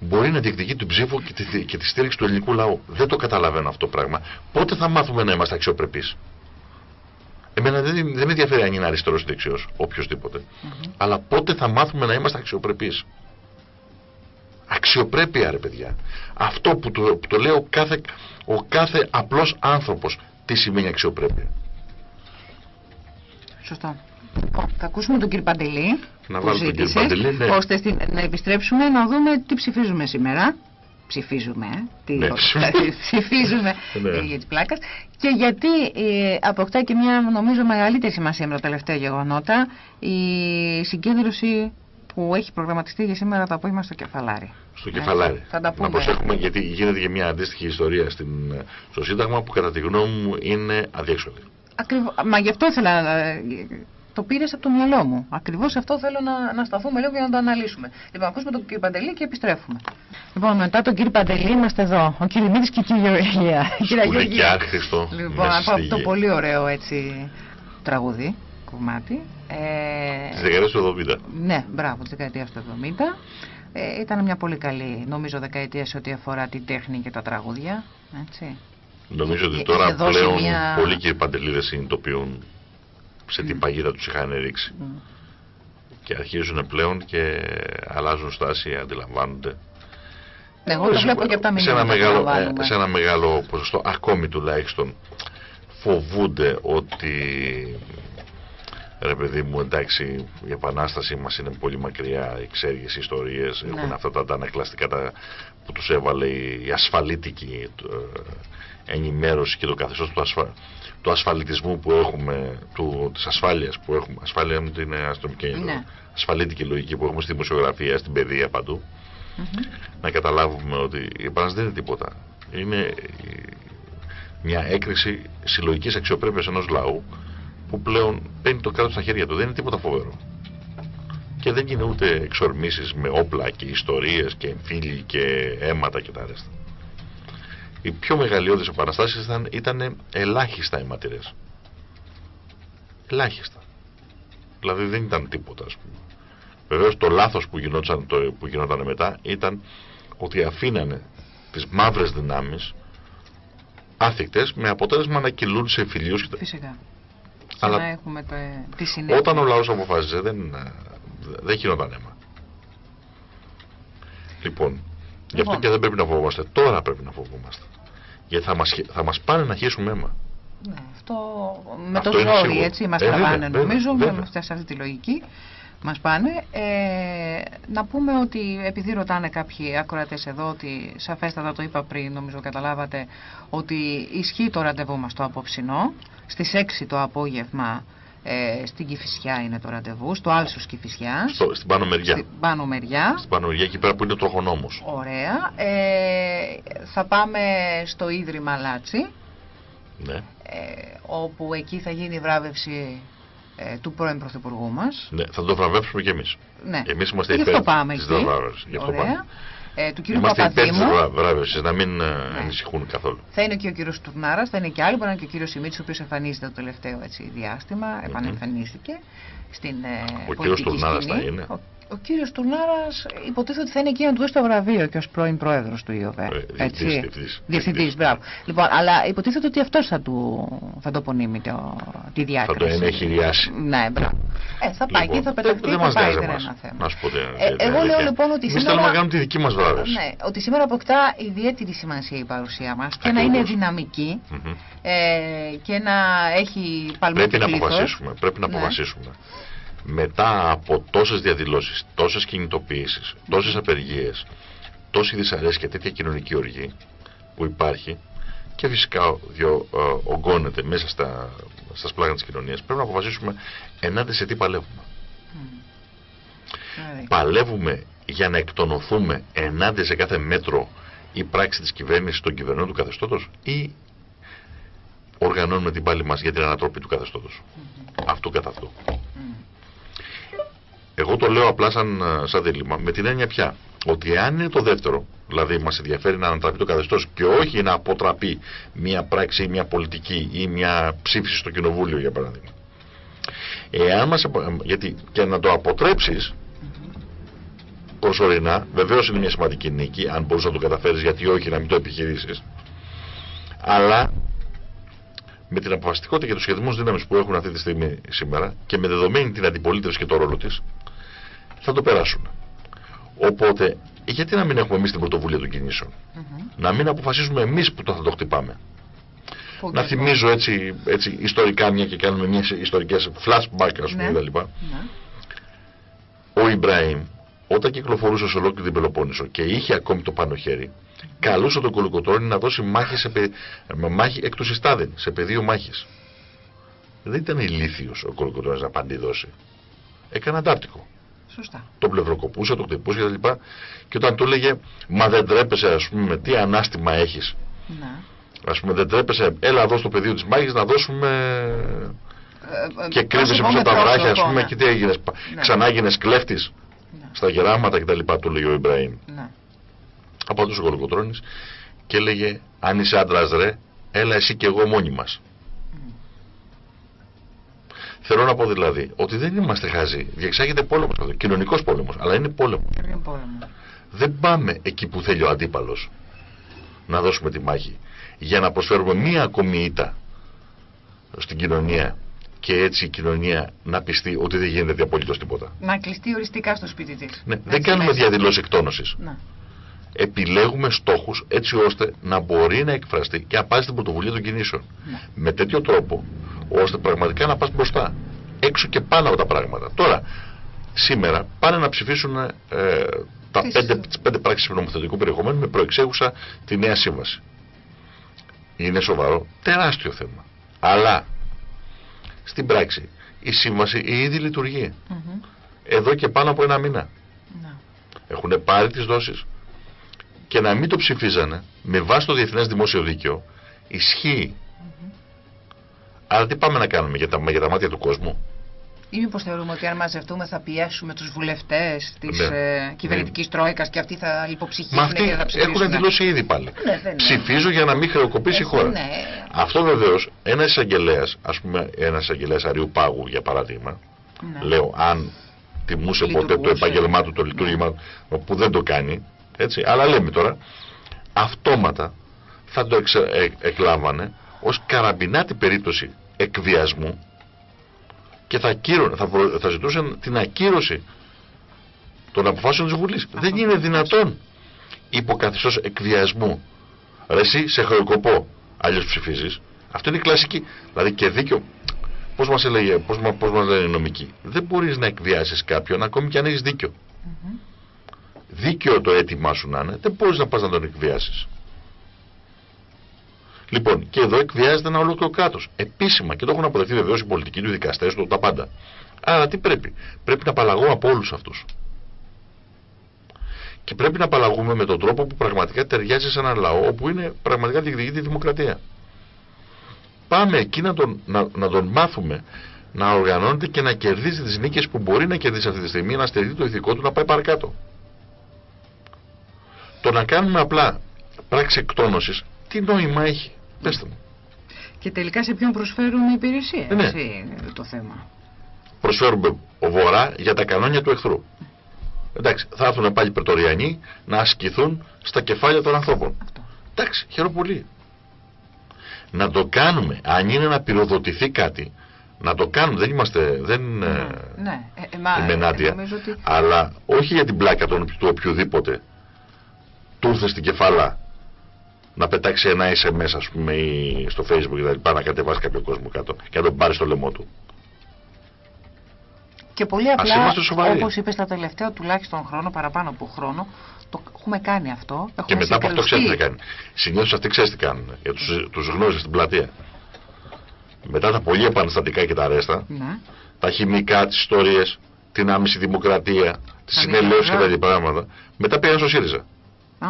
μπορεί να διεκδικεί την ψήφο και τη, και τη στήριξη του ελληνικού λαού. Δεν το καταλαβαίνω αυτό το πράγμα. Πότε θα μάθουμε να είμαστε αξιοπρεπείς; Εμένα δεν, δεν με ενδιαφέρει αν είναι αριστερός ή δεξιός, οποιοδήποτε. Αλλά πότε θα μάθουμε να είμαστε αξιοπρεπείς; Αξιοπρέπεια, ρε παιδιά. Αυτό που το, που το λέει ο κάθε, ο κάθε απλός άνθρωπος. Τι σημαίνει αξιοπρέπεια. Σωστά. Λοιπόν, θα ακούσουμε τον κύριο Παντελή. Να που βάλουμε τον κύριο ζήτησες, Παντελή, ναι. ώστε στην- να επιστρέψουμε να δούμε τι ψηφίζουμε σήμερα. Ψηφίζουμε, ε, τι Ναι, ψηφίζουμε Ναι. ε, για τις πλάκας και γιατί ε, αποκτά και μια νομίζω μεγαλύτερη σημασία με τα τελευταία γεγονότα η συγκέντρωση που έχει προγραμματιστεί για σήμερα το απόγευμα στο κεφαλάρι. Στο Ναι, κεφαλάρι. θα τα να πούμε. προσέχουμε γιατί γίνεται και μια αντίστοιχη ιστορία στην, στο Σύνταγμα που κατά τη γνώμη μου είναι αδιέξοδη. Ακριβώς, μα γι' αυτό ήθελα να... Το πήρες από το μυαλό μου. Ακριβώς σε αυτό θέλω να, να σταθούμε λίγο για να το αναλύσουμε. Λοιπόν, ακούσουμε τον κύριο Παντελή και επιστρέφουμε. Λοιπόν, μετά τον κύριο Παντελή είμαστε εδώ. Ο κύριος Μίδη και η κυρία Γεωργία. Η κυρία Που είναι και Γεωργία. άχρηστο. Λοιπόν, μέσα από στη αυτό γη. πολύ ωραίο έτσι τραγούδι, κομμάτι. Ε, Τις δεκαετίες του 70. ναι, μπράβο, της δεκαετίας του 70. Ε, ήταν μια πολύ καλή, νομίζω, δεκαετία σε ό,τι αφορά την τέχνη και τα τραγούδια. Έτσι. Νομίζω ότι Είχε τώρα δώσει πλέον μια- πολλοί κύριοι παντελίδες συνειδητοποιούν σε τι παγίδα τους είχαν ρίξει. Μμ. Και αρχίζουν πλέον και αλλάζουν στάση, αντιλαμβάνονται. Εγώ το βλέπω και από τα σε μηνύματα ένα, που μεγάλο, λαμβάνουμε. ε, σε ένα μεγάλο ποσοστό, ακόμη τουλάχιστον, φοβούνται ότι ρε παιδί μου εντάξει η επανάσταση μας είναι πολύ μακριά εξέργειες ιστορίες Ναι. έχουν αυτά τα αντανακλαστικά τα, που τους έβαλε η ασφαλίτικη ε, ενημέρωση και το καθεστώς του, ασφα, του ασφαλιτισμού που έχουμε του, της ασφάλειας που έχουμε ασφάλεια μου είναι αστυνομική Ναι. ασφαλίτικη λογική που έχουμε στη δημοσιογραφία, στην παιδεία παντού Μμμ. να καταλάβουμε ότι η επανάσταση δεν είναι τίποτα. Είναι η- μια έκρηξη συλλογικής αξιοπρέπειας ενός λαού που πλέον παίρνει το κράτος στα χέρια του. Δεν είναι τίποτα φοβερό. Και δεν είναι ούτε εξορμήσεις με όπλα και ιστορίες και εμφύλοι και αίματα και τα αρέστα. Οι πιο μεγαλειώδεις επαναστάσεις ήταν, ήταν ελάχιστα αιματηρές. Ελάχιστα. Δηλαδή δεν ήταν τίποτα ας πούμε. Βεβαίως το λάθος που γινόταν, το, που γινόταν μετά ήταν ότι αφήνανε τις μαύρες δυνάμεις άθικτες με αποτέλεσμα να κυλούν σε φιλίους. και- Φυσικά. Αλλά Και να έχουμε το, τη συνέχεια. όταν ο λαός αποφάσιζε δεν, δεν γινόταν αίμα. Λοιπόν, γι' αυτό Λοιπόν. και δεν πρέπει να φοβόμαστε. Τώρα πρέπει να φοβόμαστε. Γιατί θα μας, χει- θα μας πάνε να χύσουμε αίμα. Ναι, αυτό με Αυτό το είναι ζόρι σίγουρο. έτσι μας Ε, βέβαια, τραβάνε βέβαια, νομίζω βέβαια. με αυτή, σε αυτή τη λογική μας πάνε ε, να πούμε ότι επειδή ρωτάνε κάποιοι ακροατές εδώ ότι σαφέστατα το είπα πριν νομίζω καταλάβατε ότι ισχύει το ραντεβού μας το απόψινό στις 6 το απόγευμα ε, στην Κηφισιά είναι το ραντεβού στο Άλσος Κηφισιάς Στο, στην πάνω μεριά. στην πάνω μεριά Στην πάνω μεριά εκεί πέρα που είναι ο τροχονόμος. Ωραία. Ε, θα πάμε στο Ίδρυμα Λάτσι, Ναι. ε, όπου εκεί θα γίνει η βράβευση ε, του πρώην Πρωθυπουργού μας. ναι. Θα το βραβεύσουμε κι εμείς. Ναι. Εμείς είμαστε Γι' υπέρ αυτό πάμε της εκεί. βράβευσης. Γι' αυτό Ωραία. πάμε. Ε, του κύριου Είμαστε υπέρ της Παπαδήμου. βρά- βράβευσης, να μην ε, Ναι. ανησυχούν καθόλου. Θα είναι και ο κύριος Τουρνάρας, θα είναι και άλλοι, μπορεί να είναι και ο κύριος Σιμίτσης, ο οποίος εμφανίζεται το τελευταίο έτσι, διάστημα, επανεμφανίστηκε στην ε, κύριος πολιτική Τουρνάρας σκηνή. θα είναι. Ο, ο κύριος Τουρνάρας υποτίθεται ότι θα είναι εκεί να του δώσει το βραβείο και ως πρώην πρόεδρος του ΙΟΒΕ. Ε, έτσι. διευθυντής, διευθυντής. Διευθυντής, μπράβο. Λοιπόν, αλλά υποτίθεται ότι αυτός θα, του, θα το απονείμει το, τη Θα διάκριση. το ενεχειριάσει. Ναι, μπράβο. Ε, θα πάει Λοιπόν, εκεί, θα πεταχτεί, δεν θα μας πάει, νοιάζει δεν είναι εμάς. ένα θέμα. Να σου πω την- Ε, την εγώ λέω αλήθεια. λοιπόν ότι Εμείς σήμερα... θέλουμε να κάνουμε τη δική μας βράβευση. Ναι, ότι σήμερα αποκτά ιδιαίτερη σημασία η παρουσία μας και να Ακριβώς. είναι δυναμική Μμμ. ε, και να έχει παλμό Πρέπει και να πλήθος. αποφασίσουμε. Πρέπει να Ναι. αποφασίσουμε. Μετά από τόσες διαδηλώσεις, τόσες κινητοποιήσεις, τόσες απεργίες, τόση δυσαρέσκεια και τέτοια κοινωνική οργή που υπάρχει και φυσικά διο, ε, ογκώνεται μέσα στα, στα σπλάγια της κοινωνίας, πρέπει να αποφασίσουμε ενάντια σε τι παλεύουμε. Μμ. Δηλαδή, Παλεύουμε για να εκτονωθούμε ενάντια σε κάθε μέτρο ή πράξη της κυβέρνησης των κυβερνών του καθεστώτος ή οργανώνουμε την πάλη μας για την ανατροπή του καθεστώτος. Αυτού καθ' αυτού. μμ. Εγώ το λέω απλά σαν, ε, σαν δίλημα, με την έννοια πια ότι αν είναι το δεύτερο, δηλαδή μας ενδιαφέρει να ανατραπεί το καθεστώς και όχι να αποτραπεί μια πράξη ή μια πολιτική ή μια ψήφιση στο κοινοβούλιο για παράδειγμα. Εάν μας, απο- γιατί και να το αποτρέψεις προσωρινά, βεβαίως είναι μια σημαντική νίκη, αν μπορείς να το καταφέρεις, γιατί όχι να μην το επιχειρήσεις, αλλά με την αποφασιστικότητα και τους σχεδιασμού δύναμης που έχουν αυτή τη στιγμή σήμερα και με δεδομένη την αντιπολίτευση και το ρόλο της, θα το περάσουν. Οπότε, γιατί να μην έχουμε εμείς την πρωτοβουλία των κινήσεων; Να μην αποφασίσουμε εμείς που το θα το χτυπάμε. Πού Να και θυμίζω έτσι, έτσι ιστορικά μια και κάνουμε μια ιστορικές flashback, ας πούμε, Ναι. κτλ. Ναι. Ο Ιμπραήμ, όταν κυκλοφορούσε σε ολόκληρη την Πελοπόννησο και είχε ακόμη το πάνω χέρι, καλούσε τον Κολοκοτρώνη να δώσει μάχη, σε, πε- με μάχη εκ του συστάδεν, σε πεδίο μάχης. Δεν ήταν ηλίθιος ο Κολοκοτρώνης να παντή δώσει. Έκανε αντάρτικο. Σωστά. Τον πλευροκοπούσε, τον χτυπούσε κτλ. Και όταν του έλεγε, Μα δεν τρέπεσαι, ας πούμε, τι ανάστημα έχεις. Ναι. Α πούμε, δεν τρέπεσαι, έλα εδώ στο πεδίο της μάχης να δώσουμε. Ε, ε, Και πώς κρύβεσαι εγώ πίσω με τα τρόπο βράχια, ας ακόμα. πούμε, και τι έγινε. Ναι. Ξανά έγινε κλέφτης Ναι. στα γεράματα κτλ. Του λέγε ο Ιμπραήμ. Ναι. Απαντούσε ο Κολοκοτρώνης και έλεγε αν είσαι άντρας ρε έλα εσύ και εγώ μόνοι μας Θέλω να πω δηλαδή ότι δεν είμαστε χαζοί. Διεξάγεται πόλεμος αυτό. Κοινωνικός πόλεμος. Αλλά είναι πόλεμος. Και πριν πόλεμος; Δεν πάμε εκεί που θέλει ο αντίπαλος να δώσουμε τη μάχη για να προσφέρουμε μία ακόμη ήττα στην κοινωνία και έτσι η κοινωνία να πιστεί ότι δεν γίνεται απολύτως τίποτα. Να κλειστεί οριστικά στο σπίτι της. Ναι, δεν κάνουμε διαδηλώσεις εκτόνωσης. Ναι. επιλέγουμε στόχους έτσι ώστε να μπορεί να εκφραστεί και να πάει στην πρωτοβουλία των κινήσεων. Ναι. Με τέτοιο τρόπο ώστε πραγματικά να πας μπροστά. Έξω και πάνω από τα πράγματα. Τώρα, σήμερα πάνε να ψηφίσουν ε, τα Τις- πέντε, τις πέντε πράξεις νομοθετικού περιεχομένου με προεξέχουσα τη νέα σύμβαση. Είναι σοβαρό, τεράστιο θέμα. Αλλά στην πράξη η σύμβαση ήδη λειτουργεί. Μμμ. Εδώ και πάνω από ένα μήνα. Ναι. Έχουν πάρει τις δόσεις και να μην το ψηφίζανε με βάση το Διεθνές Δημόσιο Δίκαιο ισχύει. Άρα τι πάμε να κάνουμε για τα, για τα μάτια του κόσμου; Ή μήπως θεωρούμε ότι αν μαζευτούμε θα πιέσουμε τους βουλευτές της Ναι. ε, κυβερνητικής τρόικας και αυτοί θα υποψυχήσουν Μα αυτοί και θα ψηφίσουν. έχουν δηλώσει ήδη πάλι. Ναι, δεν είναι. Ψηφίζω για να μην χρεοκοπήσει η Ε, χώρα. ναι. Αυτό βεβαίως ένα εισαγγελέας, ας πούμε, ένα εισαγγελέας Αριού Πάγου για παράδειγμα, Ναι. λέω αν τιμούσε ποτέ το Λειτουργούσε. επάγγελμά του, το λειτουργήμα του, που δεν το κάνει, έτσι, αλλά λέμε τώρα, αυτόματα θα το εξε, ε, εκλάμβανε ως καραμπινάτη περίπτωση εκβιασμού και θα, κύρωνε, θα, προ- θα ζητούσαν την ακύρωση των αποφάσεων της Βουλής. Δεν είναι δυνατόν υποκαθιστός εκβιασμού. Ρε εσύ σε χρεοκοπώ, αλλιώς ψηφίζεις. Αυτό είναι η κλασική. Δηλαδή και δίκιο. Πώς μας, έλεγε, πώς, μα- πώς μας λένε οι νομικοί. Δεν μπορείς να εκβιάσεις κάποιον ακόμη και αν έχεις δίκιο. Μμμ. Δίκαιο το αίτημά σου να είναι, δεν μπορείς να πας να τον εκβιάσεις. Λοιπόν, και εδώ εκβιάζεται ένα ολόκληρο κράτος. Επίσημα και το έχουν αποδεχτεί βεβαίως οι πολιτικοί του, οι δικαστές του, τα πάντα. Άρα τι πρέπει; Πρέπει να απαλλαγώ από όλους αυτούς. Και πρέπει να απαλλαγούμε με τον τρόπο που πραγματικά ταιριάζει σε έναν λαό όπου είναι πραγματικά διεκδικεί τη δημοκρατία. Πάμε εκεί να τον, να, να τον μάθουμε να οργανώνεται και να κερδίζει τις νίκες που μπορεί να κερδίσει αυτή τη στιγμή, να στερεί το ηθικό του να πάει παρακάτω. Το να κάνουμε απλά πράξη εκτόνωσης, τι νόημα έχει; Πέστε μου. Και τελικά σε ποιον προσφέρουν υπηρεσία. Ναι. Έτσι είναι το θέμα. Προσφέρουμε ο βορρά για τα κανόνια του εχθρού. Εντάξει, θα έρθουν πάλι οι πρετοριανοί να ασκηθούν στα κεφάλια των ανθρώπων. Αυτό. Εντάξει, χαίρομαι πολύ. Να το κάνουμε, αν είναι να πυροδοτηθεί κάτι, να το κάνουμε. Δεν είμαστε, δεν ε, Ναι, ε, ε, μα, είμαι ε, ενάντια. νομίζω ότι Αλλά όχι για την πλάκα των, του οποιοδήποτε του ήρθε στην κεφάλα να πετάξει ένα SMS ας πούμε ή στο facebook και τα λοιπά να κατεβάσει κάποιο κόσμο κάτω και να τον πάρει στο λαιμό του. Και πολύ Ας απλά, είμαστε σοβαροί. όπως είπες τα τελευταία τουλάχιστον χρόνο, παραπάνω από χρόνο, το έχουμε κάνει αυτό. Έχουμε Και μετά από αυτό ξέρεις τι θα συγκαλυφθεί. κάνει. Συνήθως αυτοί ξέρεις τι κάνουν. Για τους, τους γνώριζες στην πλατεία. Μετά τα πολύ επαναστατικά και τα αρέστα, Ναι. τα χημικά, τις ιστορίες, την άμεση δημοκρατία, τις Τα συνελεύσεις και διάφορα. τέτοια πράγματα, μετά πήγαν στο ΣΥΡΙΖΑ. Α,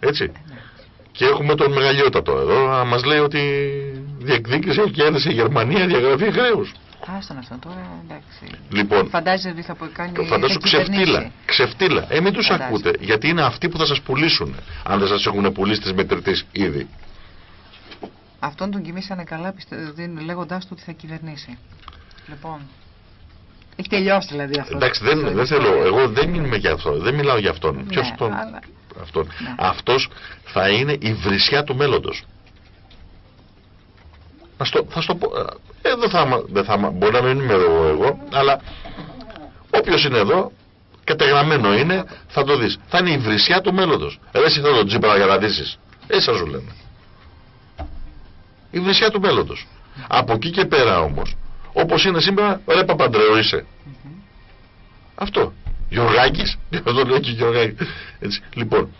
Έτσι. Και έχουμε τον μεγαλειότατο εδώ να μας λέει ότι διεκδίκησε και έδεσε η Γερμανία διαγραφή χρέους. άστον αυτό τώρα, εντάξει. Λοιπόν, Φαντάζεσαι ότι θα κάνει. φαντάσου θα κυβερνήσει. ξεφτύλα. Ξεφτύλα. Ε, μην τους Φαντάζομαι. ακούτε. Γιατί είναι αυτοί που θα σας πουλήσουν. Αν δεν σας έχουν πουλήσει τη μετρητή ήδη. Αυτόν τον κοιμήσανε καλά λέγοντάς του ότι θα κυβερνήσει. Λοιπόν. Έχει τελειώσει δηλαδή αυτό. Εντάξει, δεν, Αυτό δεν είναι θέλω. ιστορία. Εγώ δεν είμαι για αυτό. Δεν μιλάω για αυτόν. Ναι, Ποιος αυτόν. αλλά- αυτόν. Ναι. Αυτός θα είναι η βρισιά του μέλλοντος. Να στο, θα στο πω. Ε, δεν θα, άμα- δεν θα, άμα- μπορεί να μην είμαι εδώ εγώ, αλλά όποιος είναι εδώ, κατεγραμμένο είναι, θα το δεις. Θα είναι η βρισιά του μέλλοντος. Ρε, εσύ θα τον τσίπρα για να δεις. Έτσι θα σου λένε. Η βρισιά του μέλλοντος. Από εκεί και πέρα όμως, όπως είναι σήμερα, ρε Παπαντρέο είσαι. Αυτό. Γιωργάκης, αυτό λέει και Γιωργάκης. Έτσι. Λοιπόν,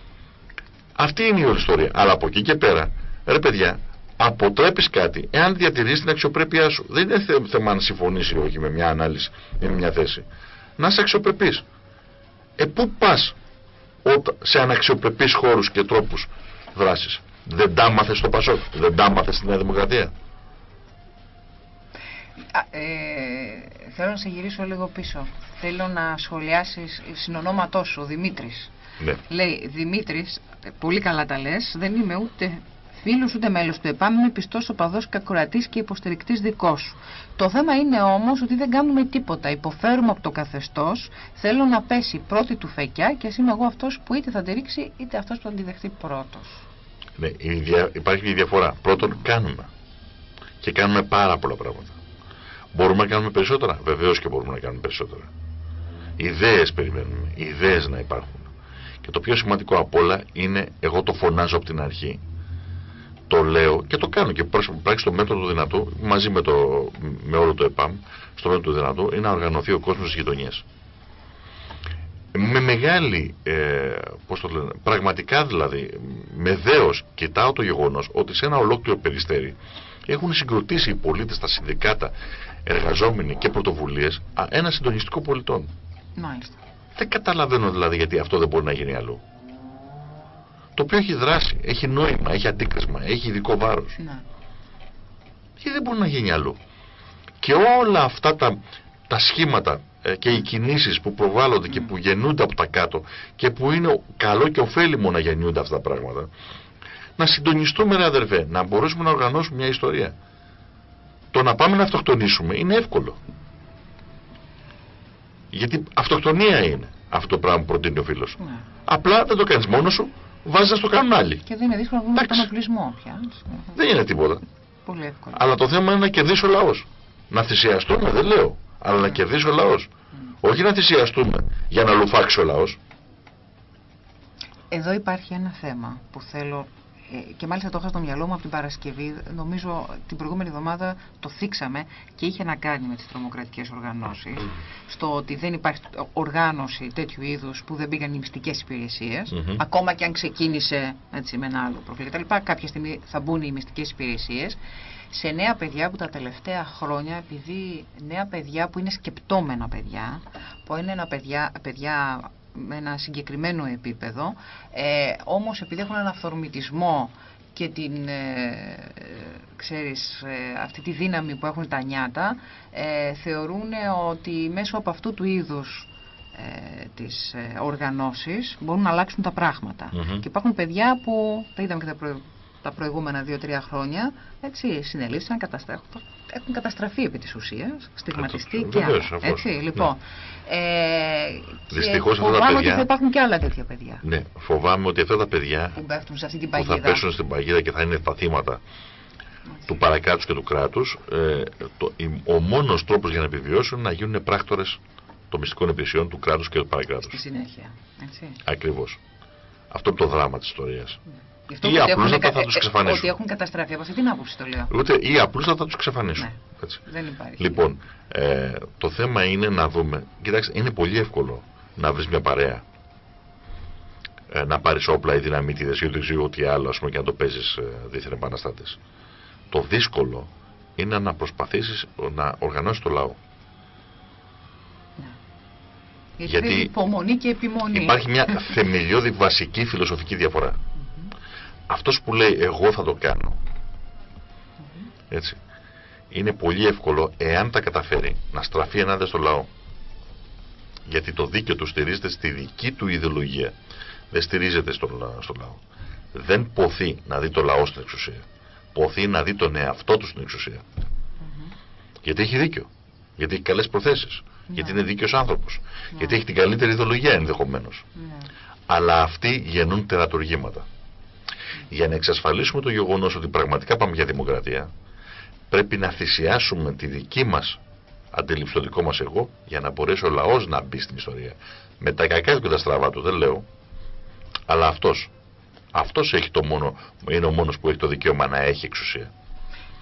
αυτή είναι η όλη ιστορία. Αλλά από εκεί και πέρα, ρε παιδιά, αποτρέπεις κάτι εάν διατηρήσει την αξιοπρέπειά σου. Δεν είναι θε- θέμα να συμφωνήσει ή όχι με μια ανάλυση ή με μια θέση. Να είσαι αξιοπρεπή. Ε, πού πας σε αναξιοπρεπείς χώρους και τρόπους δράσης. Δεν τα μάθε στο Πασόκ, δεν τα μάθε στη Νέα Δημοκρατία. Α, ε, θέλω να σε γυρίσω λίγο πίσω. Θέλω να σχολιάσεις συνονόματό σου, Δημήτρης. Ναι. Λέει, Δημήτρης, ε, πολύ καλά τα λες, δεν είμαι ούτε φίλος ούτε μέλος του ΕΠΑΜ, είμαι πιστός οπαδός και ακροατής και υποστηρικτής δικός σου. Το θέμα είναι όμως ότι δεν κάνουμε τίποτα, υποφέρουμε από το καθεστώς, θέλω να πέσει πρώτη του φεκιά και ας είμαι εγώ αυτός που είτε θα τη ρίξει είτε αυτός που θα τη δεχτεί πρώτος. Ναι, η δια- υπάρχει μια διαφορά. Πρώτον, κάνουμε. Και κάνουμε πάρα πολλά πράγματα. Μπορούμε να κάνουμε περισσότερα. Βεβαίως και μπορούμε να κάνουμε περισσότερα. Ιδέες περιμένουμε. Ιδέες να υπάρχουν. Και το πιο σημαντικό απ' όλα είναι, εγώ το φωνάζω από την αρχή. Το λέω και το κάνω και προς- πράξη στο μέτρο του δυνατού, μαζί με, το, με όλο το ΕΠΑΜ, στο μέτρο του δυνατού, είναι να οργανωθεί ο κόσμος στις γειτονιές. Με μεγάλη, ε, πώς το λένε, πραγματικά δηλαδή, με δέος κοιτάω το γεγονός ότι σε ένα ολόκληρο περιστέρι έχουν συγκροτήσει οι πολίτες, τα συνδικάτα, εργαζόμενοι και πρωτοβουλίες α, ένα συντονιστικό πολιτών. Μάλιστα. Δεν καταλαβαίνω δηλαδή γιατί αυτό δεν μπορεί να γίνει αλλού. Το οποίο έχει δράση, έχει νόημα, έχει αντίκρισμα, έχει ειδικό βάρος. Ναι. Και δεν μπορεί να γίνει αλλού. Και όλα αυτά τα, τα σχήματα ε, και οι κινήσεις που προβάλλονται και που γεννούνται από τα κάτω και που είναι καλό και ωφέλιμο να γεννιούνται αυτά τα πράγματα να συντονιστούμε ρε αδερφέ, να μπορέσουμε να οργανώσουμε μια ιστορία. Το να πάμε να αυτοκτονήσουμε είναι εύκολο. Γιατί αυτοκτονία είναι αυτό το πράγμα που προτείνει ο φίλος. ναι. Απλά δεν το κάνεις μόνος σου, βάζεις να στο κάνουν άλλοι. Και δεν είναι δύσκολο να βρούμε τον Εντάξει. οπλισμό πια. Δεν είναι τίποτα. Πολύ εύκολο. Αλλά το θέμα είναι να κερδίσει ο λαός. Να θυσιαστούμε, δεν λέω. Αλλά να κερδίσει ο λαός. Όχι να θυσιαστούμε για να λουφάξει ο λαός. Εδώ υπάρχει ένα θέμα που θέλω ε, και μάλιστα το είχα στο μυαλό μου από την Παρασκευή. Νομίζω την προηγούμενη εβδομάδα το θίξαμε και είχε να κάνει με τις τρομοκρατικές οργανώσεις. Στο ότι δεν υπάρχει οργάνωση τέτοιου είδους που δεν πήγαν οι μυστικές υπηρεσίες. Μμμ. Ακόμα και αν ξεκίνησε έτσι, με ένα άλλο προφίλ κτλ. Κάποια στιγμή θα μπουν οι μυστικές υπηρεσίες. Σε νέα παιδιά που τα τελευταία χρόνια, επειδή νέα παιδιά που είναι σκεπτόμενα παιδιά, που είναι ένα παιδιά, παιδιά με ένα συγκεκριμένο επίπεδο, ε, όμως επειδή έχουν ένα αυθορμητισμό και την, ε, ε, ξέρεις, ε, αυτή τη δύναμη που έχουν τα νιάτα, ε, θεωρούν ότι μέσω από αυτού του είδους ε, τις ε, οργανώσεις μπορούν να αλλάξουν τα πράγματα. Μμμ. Και υπάρχουν παιδιά που, τα είδαμε και τα, προ- τα προηγούμενα δύο-τρία χρόνια, έτσι, συνελήφθησαν, καταστρα... έχουν καταστραφεί επί της ουσίας, στιγματιστεί Ε, το- και βεβαίως, άλλα. αφώς, Έτσι, ναι. λοιπόν. Ε, Δυστυχώς και αυτά τα φοβάμαι παιδιά- ότι θα υπάρχουν και άλλα τέτοια παιδιά Ναι, φοβάμαι ότι αυτά τα παιδιά που πέφτουν σε αυτή την που παγίδα. θα πέσουν στην παγίδα και θα είναι τα θύματα του παρακάτους και του κράτους, ε, το- η- ο μόνος τρόπος για να επιβιώσουν είναι να γίνουν πράκτορες των μυστικών υπηρεσιών του κράτους και του παρακράτους. Στη συνέχεια. Έτσι. Ακριβώς. Αυτό είναι το δράμα της ιστορίας. Γι' αυτό Ή ότι απλούστατα έχουν κα- θα τους ε, ε, εξαφανίσουν. Ότι έχουν καταστραφεί. Από αυτή την άποψη το λέω. Ούτε ή απλούστατα θα τους εξαφανίσουν. Ναι. Έτσι. Δεν υπάρχει. Λοιπόν, ε, το θέμα είναι να δούμε. Κοιτάξτε, είναι πολύ εύκολο να βρεις μια παρέα. Ε, να πάρεις όπλα ή δυναμίτιδες ή ό,τι ό,τι άλλο, ας πούμε, και να το παίζεις ε, δίθεν επαναστάτες. Το δύσκολο είναι να προσπαθήσεις να οργανώσεις το λαό. Γιατί, γιατί θέλει υπομονή και επιμονή. Υπάρχει μια θεμελιώδη βασική φιλοσοφική διαφορά. Αυτός που λέει εγώ θα το κάνω. Έτσι. Είναι πολύ εύκολο εάν τα καταφέρει να στραφεί ενάντια στο λαό. Γιατί το δίκαιο του στηρίζεται στη δική του ιδεολογία. Δεν στηρίζεται στο, λα- στο λαό. Δεν ποθεί να δει το λαό στην εξουσία. Ποθεί να δει τον εαυτό του στην εξουσία. Γιατί έχει δίκιο. Γιατί έχει καλές προθέσεις. Γιατί είναι δίκαιος άνθρωπος. Γιατί έχει την καλύτερη ιδεολογία ενδεχομένως. Ναι. Αλλά αυτοί γεννούν τερατουργήματα. Για να εξασφαλίσουμε το γεγονός ότι πραγματικά πάμε για δημοκρατία, πρέπει να θυσιάσουμε τη δική μας αντίληψη, το δικό μας εγώ, για να μπορέσει ο λαός να μπει στην ιστορία. Με τα κακά του και τα στραβά του, δεν λέω. Αλλά αυτός, αυτός έχει το μόνο, είναι ο μόνος που έχει το δικαίωμα να έχει εξουσία.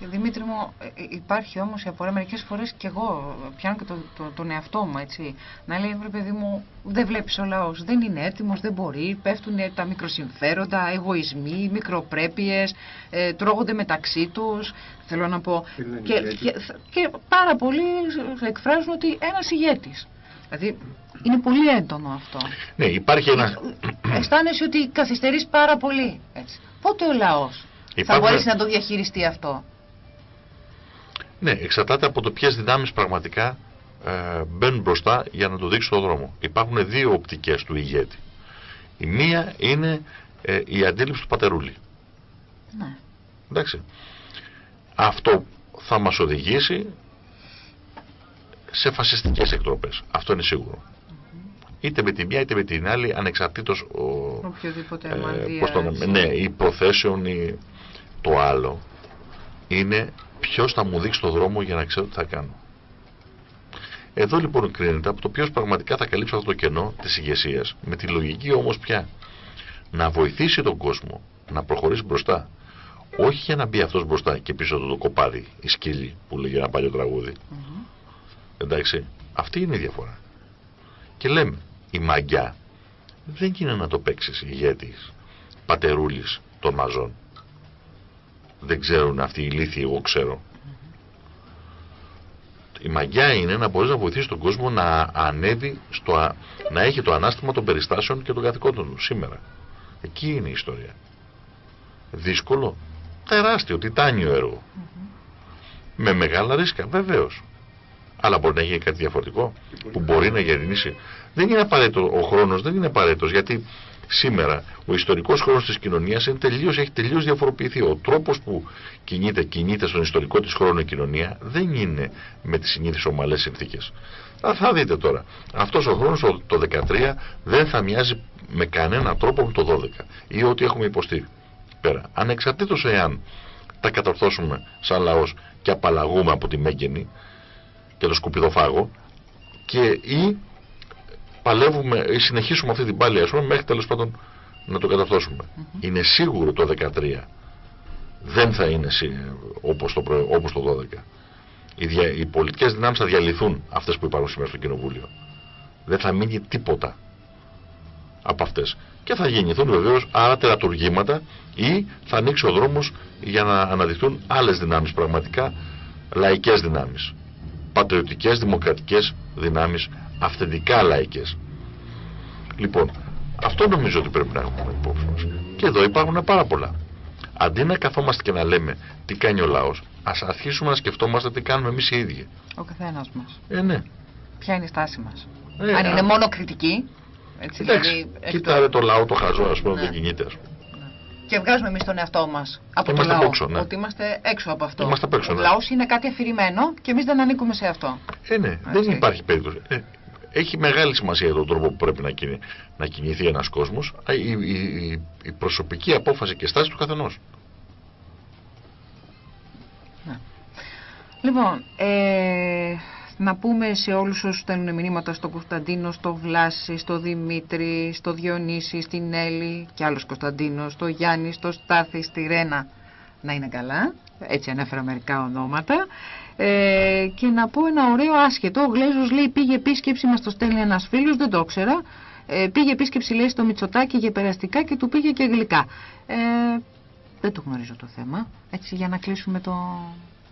Δημήτρη μου, ε, ε, υπάρχει όμως η απορία μερικές φορές και εγώ πιάνω και το, το, τον εαυτό μου έτσι. Να λέει, βρε παιδί μου, δεν βλέπεις ο λαός, δεν είναι έτοιμος, δεν μπορεί, πέφτουν τα μικροσυμφέροντα, εγωισμοί, μικροπρέπειες, ε, τρώγονται μεταξύ τους, θέλω να πω. Και, και, και, πάρα πολλοί εκφράζουν ότι ένας ηγέτης. Δηλαδή είναι πολύ έντονο αυτό. Ναι, υπάρχει ένα... Αισθάνεσαι ότι καθυστερείς πάρα πολύ. Έτσι. Πότε ο λαός θα μπορέσει να το διαχειριστεί αυτό; Ναι, εξαρτάται από το ποιες δυνάμεις πραγματικά ε, μπαίνουν μπροστά για να το δείξουν τον δρόμο. Υπάρχουν δύο οπτικές του ηγέτη. Η μία είναι ε, η αντίληψη του πατερούλη. Ναι. Εντάξει. Αυτό θα μας οδηγήσει σε φασιστικές εκτροπές. Αυτό είναι σίγουρο. Είτε με τη μία είτε με την άλλη ανεξαρτήτως ο, Οποιοδήποτε ε, ναι, οι προθέσεων ή το άλλο είναι ποιος θα μου δείξει το δρόμο για να ξέρω τι θα κάνω. Εδώ λοιπόν κρίνεται από το ποιος πραγματικά θα καλύψει αυτό το κενό της ηγεσίας. Με τη λογική όμως πια να βοηθήσει τον κόσμο να προχωρήσει μπροστά. Όχι για να μπει αυτός μπροστά και πίσω του το κοπάδι, η σκύλη που λέγει ένα παλιό τραγούδι. Εντάξει, αυτή είναι η διαφορά. Και λέμε, η μαγιά δεν είναι να το παίξεις ηγέτης, πατερούλης των μαζών δεν ξέρουν αυτοί οι λύθοι, εγώ ξέρω. Η μαγιά είναι να μπορείς να βοηθήσεις τον κόσμο να ανέβει, στο, να έχει το ανάστημα των περιστάσεων και των καθηκόντων του σήμερα. Εκεί είναι η ιστορία. Δύσκολο, τεράστιο, τιτάνιο έργο. Με μεγάλα ρίσκα, βεβαίως. Αλλά μπορεί να γίνει κάτι διαφορετικό που μπορεί να γεννήσει. Δεν είναι απαραίτητο, ο χρόνος δεν είναι απαραίτητος γιατί σήμερα ο ιστορικός χρόνος της κοινωνίας είναι τελείως, έχει τελείως διαφοροποιηθεί. Ο τρόπος που κινείται, κινείται στον ιστορικό της χρόνο η κοινωνία δεν είναι με τις συνήθεις ομαλές συνθήκες. Α, θα δείτε τώρα, αυτός ο χρόνος το 13 δεν θα μοιάζει με κανένα τρόπο με το 12 ή ό,τι έχουμε υποστεί πέρα. Ανεξαρτήτως εάν τα κατορθώσουμε σαν λαός και απαλλαγούμε από τη μέγενη και το σκουπιδοφάγο και ή παλεύουμε ή συνεχίσουμε αυτή την πάλη πούμε, μέχρι τέλος πάντων να το καταρθώσουμε. Είναι σίγουρο το 13 δεν θα είναι όπως το, όπως το 12. Οι, δια, οι πολιτικές δυνάμεις θα διαλυθούν αυτές που υπάρχουν σήμερα στο Κοινοβούλιο. Δεν θα μείνει τίποτα από αυτές. Και θα γεννηθούν βεβαίως άλλα τερατουργήματα ή θα ανοίξει ο δρόμος για να αναδειχθούν άλλες δυνάμεις πραγματικά, λαϊκές δυνάμεις. Πατριωτικές, δημοκρατικές δυνάμεις αυθεντικά λαϊκές. Λοιπόν, αυτό νομίζω ότι πρέπει να έχουμε υπόψη μας. Και εδώ υπάρχουν πάρα πολλά. Αντί να καθόμαστε και να λέμε τι κάνει ο λαός, ας αρχίσουμε να σκεφτόμαστε τι κάνουμε εμείς οι ίδιοι. Ο καθένας μας. Ε, ναι. Ποια είναι η στάση μας. Ε, Αν είναι μόνο κριτική, έτσι, δηλαδή, κοίτα το λαό το χαζό, ας πούμε, ναι. δεν κινείται, ας πούμε. Και βγάζουμε εμείς τον εαυτό μας από το λαό. Έξω, ναι. Ότι είμαστε έξω από αυτό. Είμαστε έξω, ναι. Ο λαός είναι κάτι αφηρημένο και εμείς δεν ανήκουμε σε αυτό. Ε, ναι, δεν υπάρχει περίπτωση. Ε, έχει μεγάλη σημασία τον τρόπο που πρέπει να, κινη, να κινηθεί ένας κόσμος η, η, η, προσωπική απόφαση και στάση του καθενός. Ναι. Λοιπόν, ε, να πούμε σε όλους όσους στέλνουν μηνύματα στο Κωνσταντίνο, στο Βλάση, στο Δημήτρη, στο Διονύση, στην Έλλη και άλλος Κωνσταντίνος, στο Γιάννη, στο Στάθη, στη Ρένα να είναι καλά. Έτσι ανέφερα μερικά ονόματα. Ε, και να πω ένα ωραίο άσχετο. Ο Γλέζος λέει πήγε επίσκεψη, μας το στέλνει ένας φίλος, δεν το ήξερα. Ε, πήγε επίσκεψη λέει στο Μητσοτάκι για περαστικά και του πήγε και γλυκά. Ε, δεν το γνωρίζω το θέμα. Έτσι για να κλείσουμε το...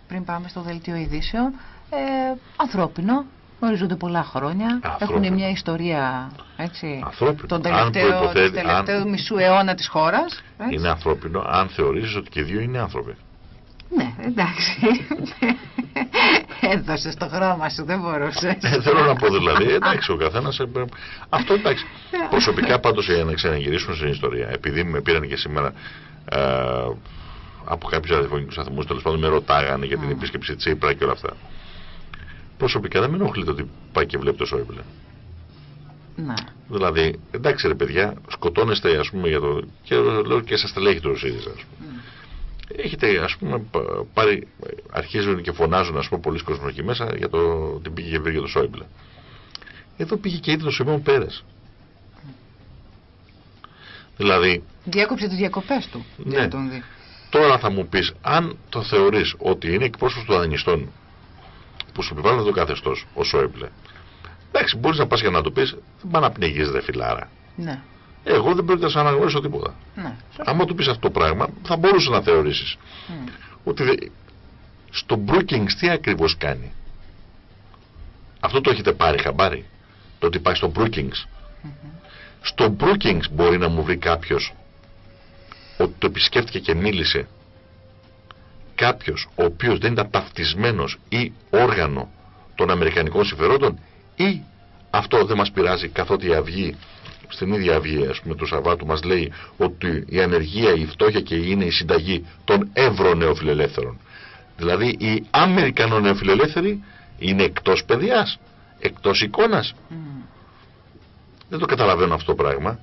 πριν πάμε στο δελτίο ειδήσεων. Ε, ανθρώπινο, γνωρίζονται πολλά χρόνια. Έχουν μια ιστορία έτσι, ανθρώπινο. τον τελευταίο, τελευταίο αν... μισού αιώνα της χώρας. Είναι ανθρώπινο αν θεωρήσεις ότι και δύο είναι άνθρωποι. Ναι, εντάξει. Έδωσε το χρώμα σου, δεν μπορούσε. Ε, θέλω να πω δηλαδή, εντάξει, ο καθένας. Ε, αυτό εντάξει. Προσωπικά πάντως για να ξαναγυρίσουμε στην ιστορία, επειδή με πήραν και σήμερα ε, από κάποιους αριθμού σταθμούς, τέλος πάντων με ρωτάγανε για την επίσκεψη Τσίπρα και όλα αυτά. Προσωπικά δεν με ενοχλείται ότι πάει και βλέπει το Σόιμπλε. Ναι. Δηλαδή, εντάξει ρε παιδιά, σκοτώνεστε ας πούμε για το. και λέω και σας τρελέχει το ΣΥΡΙΖΑ, ας πούμε. Έχετε ας πούμε πα- πάρει, αρχίζουν και φωνάζουν ας πούμε πολλοί κόσμοι εκεί μέσα για το, την πήγε και βρήκε για το Σόιμπλε. Εδώ πήγε και είδε το Σιμών Πέρες. Δηλαδή, Διέκοψε τις διακοπές του. Ναι. Για να τον δει. τώρα θα μου πεις, αν το θεωρείς ότι είναι εκπρόσωπος των δανειστών που σου επιβάλλουν το καθεστώς, ο Σόιμπλε, εντάξει, μπορείς να πας για να το πεις, δεν πάει να πνιγείς ρε φιλάρα. Ναι. Εγώ δεν πρόκειται να σε αναγνωρίσω τίποτα. Ναι. Άμα του πεις αυτό το πράγμα, θα μπορούσε να θεωρήσεις Μμ. ότι δε- στο Brookings τι ακριβώς κάνει. Αυτό το έχετε πάρει χαμπάρι. Το ότι πάει στο Brookings. Στο Brookings μπορεί να μου βρει κάποιος ότι το επισκέφτηκε και μίλησε κάποιος ο οποίος δεν ήταν ταυτισμένος ή όργανο των Αμερικανικών συμφερόντων ή αυτό δεν μας πειράζει καθότι η Αυγή στην ίδια Αυγή ας πούμε του Σαββάτου μας λέει ότι η ανεργία, η φτώχεια και είναι η συνταγή των Ευρωνεοφιλελεύθερων. Δηλαδή οι Αμερικανό νεοφιλελεύθεροι είναι εκτός παιδιάς, εκτός εικόνας. Μμ. Δεν το καταλαβαίνω αυτό το πράγμα.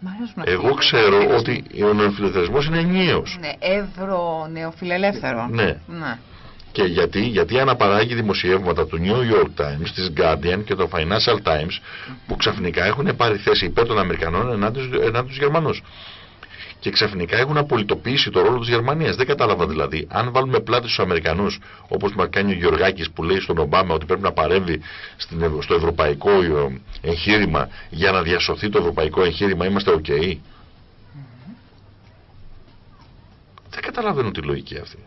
Μ' αρέσουν Εγώ αυτοί. ξέρω ότι ο νεοφιλελευθερισμός είναι ενιαίος. Ναι, ευρω νεοφιλελεύθερο. Ναι. ναι. Και γιατί, γιατί αναπαράγει δημοσιεύματα του New York Times, της Guardian και του Financial Times που ξαφνικά έχουν πάρει θέση υπέρ των Αμερικανών ενάντια στους- ενάντια στους Γερμανούς. Και ξαφνικά έχουν απολυτοποιήσει το ρόλο της Γερμανίας. Δεν κατάλαβα δηλαδή, αν βάλουμε πλάτη στους Αμερικανούς, όπως μας κάνει ο Γεωργάκης που λέει στον Ομπάμα ότι πρέπει να παρέμβει στην, ευ- στο ευρωπαϊκό ε, εγχείρημα για να διασωθεί το ευρωπαϊκό εγχείρημα, είμαστε οκ. Δεν καταλαβαίνω τη λογική αυτή.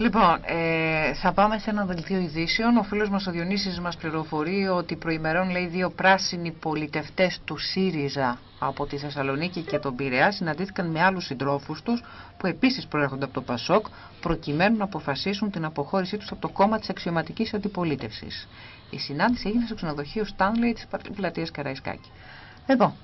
Λοιπόν, ε, θα πάμε σε ένα δελτίο ειδήσεων. Ο φίλος μας ο Διονύσης μας πληροφορεί ότι προημερών λέει δύο πράσινοι πολιτευτές του ΣΥΡΙΖΑ από τη Θεσσαλονίκη και τον Πειραιά συναντήθηκαν με άλλους συντρόφους τους που επίσης προέρχονται από το ΠΑΣΟΚ προκειμένου να αποφασίσουν την αποχώρησή τους από το κόμμα της αξιωματικής αντιπολίτευσης. Η συνάντηση έγινε στο ξενοδοχείο Στάνλεϊ της πλατείας Καραϊσκάκη. Λοιπόν,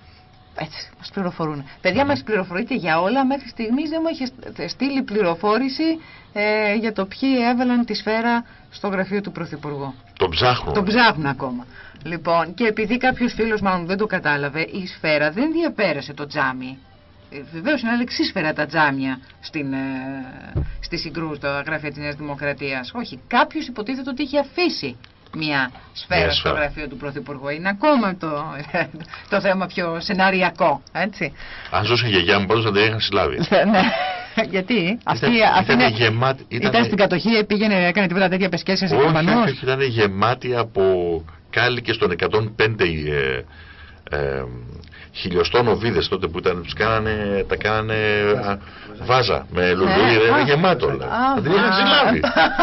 έτσι, μας πληροφορούν. Παιδιά, μας πληροφορείτε για όλα. Μέχρι στιγμής δεν μου έχεις στείλει πληροφόρηση ε, για το ποιοι έβαλαν τη σφαίρα στο γραφείο του Πρωθυπουργού. Το ψάχνω. Το ψάχνουν ακόμα. Λοιπόν, και επειδή κάποιος φίλος μάλλον δεν το κατάλαβε, η σφαίρα δεν διαπέρασε το τζάμι. Ε, Βεβαίως είναι αλεξίσφαιρα τα τζάμια στην, ε, στη συγκρού, στα γραφεία της Νέας Δημοκρατίας. Όχι, κάποιος υποτίθεται ότι είχε αφήσει μια σφαίρα Μια στο σφαίρα. γραφείο του Πρωθυπουργού. Είναι ακόμα το, το θέμα πιο σεναριακό, έτσι. Αν ζούσε η γιαγιά μου, πάντως θα την είχαν συλλάβει. ναι, γιατί; Αυτή, Ήταν- αυτή ήταν είναι- γεμάτη- ήταν... ήταν- στην κατοχή, πήγαινε, έκανε τίποτα τέτοια πεσκέσια σε όχι, Γερμανούς. όχι, όχι, ήταν γεμάτη από κάλικες των 105 ε, ε, χιλιοστών οβίδες τότε που ήταν, τους κάνανε, τα κάνανε α, βάζα με λουλούδι, Ναι, ρε, α, γεμάτο όλα. α, Θα την είχαν α, συλλάβει.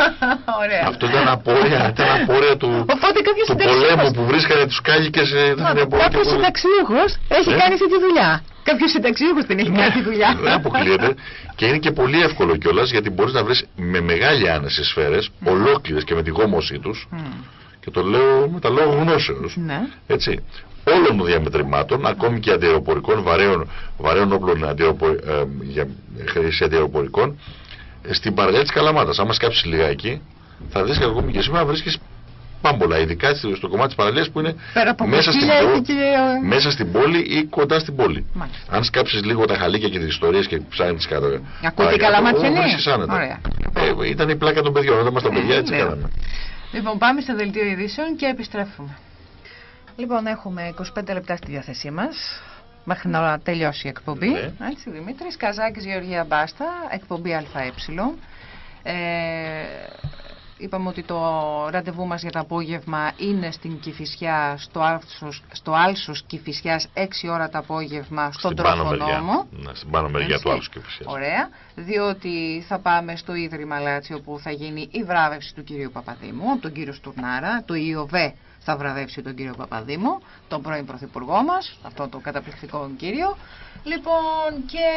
Ωραία. Αυτό ήταν απόρρια, ήταν απόρρια του, Οπότε κάποιος του συνταξιούχος- πολέμου που βρίσκανε τους κάλικες. ε, ήταν απόρρια Κάποιο του- συνταξιούχο έχει Ε; κάνει αυτή τη δουλειά. Κάποιο συνταξιούχο την έχει κάνει τη δουλειά. Δεν αποκλείεται. και είναι και πολύ εύκολο κιόλας γιατί μπορείς να βρεις με μεγάλη άνεση σφαίρες, ολόκληρες και με τη γόμωσή τους. Μμ. Και το λέω με τα λόγω γνώσεως. Ναι. Έτσι. Όλων των διαμετρημάτων, ακόμη και αντιεροπορικών, βαρέων, βαρέων όπλων αντιεροπο, ε, για χρήση αντιεροπορικών, ε, στην παραλία της Καλαμάτας. Άμα σκάψεις λιγάκι, θα δεις και ακόμη και σήμερα βρίσκεις πάμπολα. Ειδικά στο στο κομμάτι της παραλίας που είναι Πέρα από μέσα στην, κοστίλια πόλη, και. ε, μέσα στην πόλη ή κοντά στην πόλη. Μάλιστα. Αν σκάψεις λίγο τα χαλίκια και τις ιστορίες και ψάχνεις κάτω. Ακούτε καλά ματσενή. άνετα. Ωραία. Ε, ήταν η πλάκα των παιδιών. Όταν ήμασταν παιδιά έτσι Λέω. κάναμε. Λοιπόν, πάμε στο δελτίο ειδήσεων και επιστρέφουμε. Λοιπόν, έχουμε 25 λεπτά στη διάθεσή μας. Μέχρι να τελειώσει η εκπομπή. Ναι. Έτσι, Δημήτρης Καζάκης, Γεωργία Μπάστα, εκπομπή ΑΕ. Ε, είπαμε ότι το ραντεβού μας για το απόγευμα είναι στην Κηφισιά, στο Άλσος, στο Άλσος Κηφισιάς, 6 ώρα το απόγευμα, στον Στην πάνω μεριά. Τροφονόμο. Ναι, στην πάνω μεριά Έτσι. του άλλου και φυσικά. Ωραία, διότι θα πάμε στο Ίδρυμα Λάτσι όπου θα γίνει η βράβευση του κυρίου Παπαδήμου από τον κύριο Στουρνάρα. Το ΙΟΒΕ θα βραβεύσει τον κύριο Παπαδήμου, τον πρώην πρωθυπουργό μας, αυτό το καταπληκτικό κύριο. Λοιπόν, και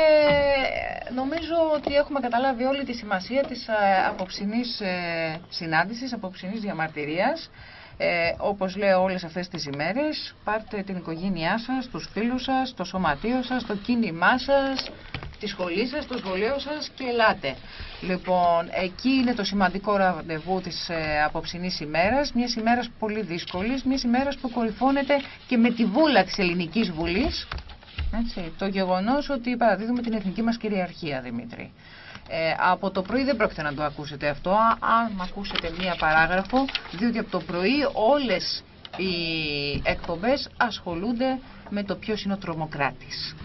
νομίζω ότι έχουμε καταλάβει όλη τη σημασία της ε, απόψινής ε, συνάντησης, απόψινής διαμαρτυρίας. Ε, όπως λέω όλες αυτές τις ημέρες, πάρτε την οικογένειά σας, τους φίλους σας, το σωματείο σας, το κίνημά σας, τη σχολή σας, το σχολείο σας και ελάτε. Λοιπόν, εκεί είναι το σημαντικό ραντεβού της ε, απόψινής ημέρας, μιας ημέρας πολύ δύσκολης, μιας ημέρας που κορυφώνεται και με τη βούλα της Ελληνικής Βουλής, Έτσι, το γεγονός ότι παραδίδουμε την εθνική μας κυριαρχία, Δημήτρη. Ε, από το πρωί δεν πρόκειται να το ακούσετε αυτό. Α, αν ακούσετε μία παράγραφο, διότι από το πρωί όλες οι εκπομπές ασχολούνται με το ποιος είναι ο τρομοκράτης.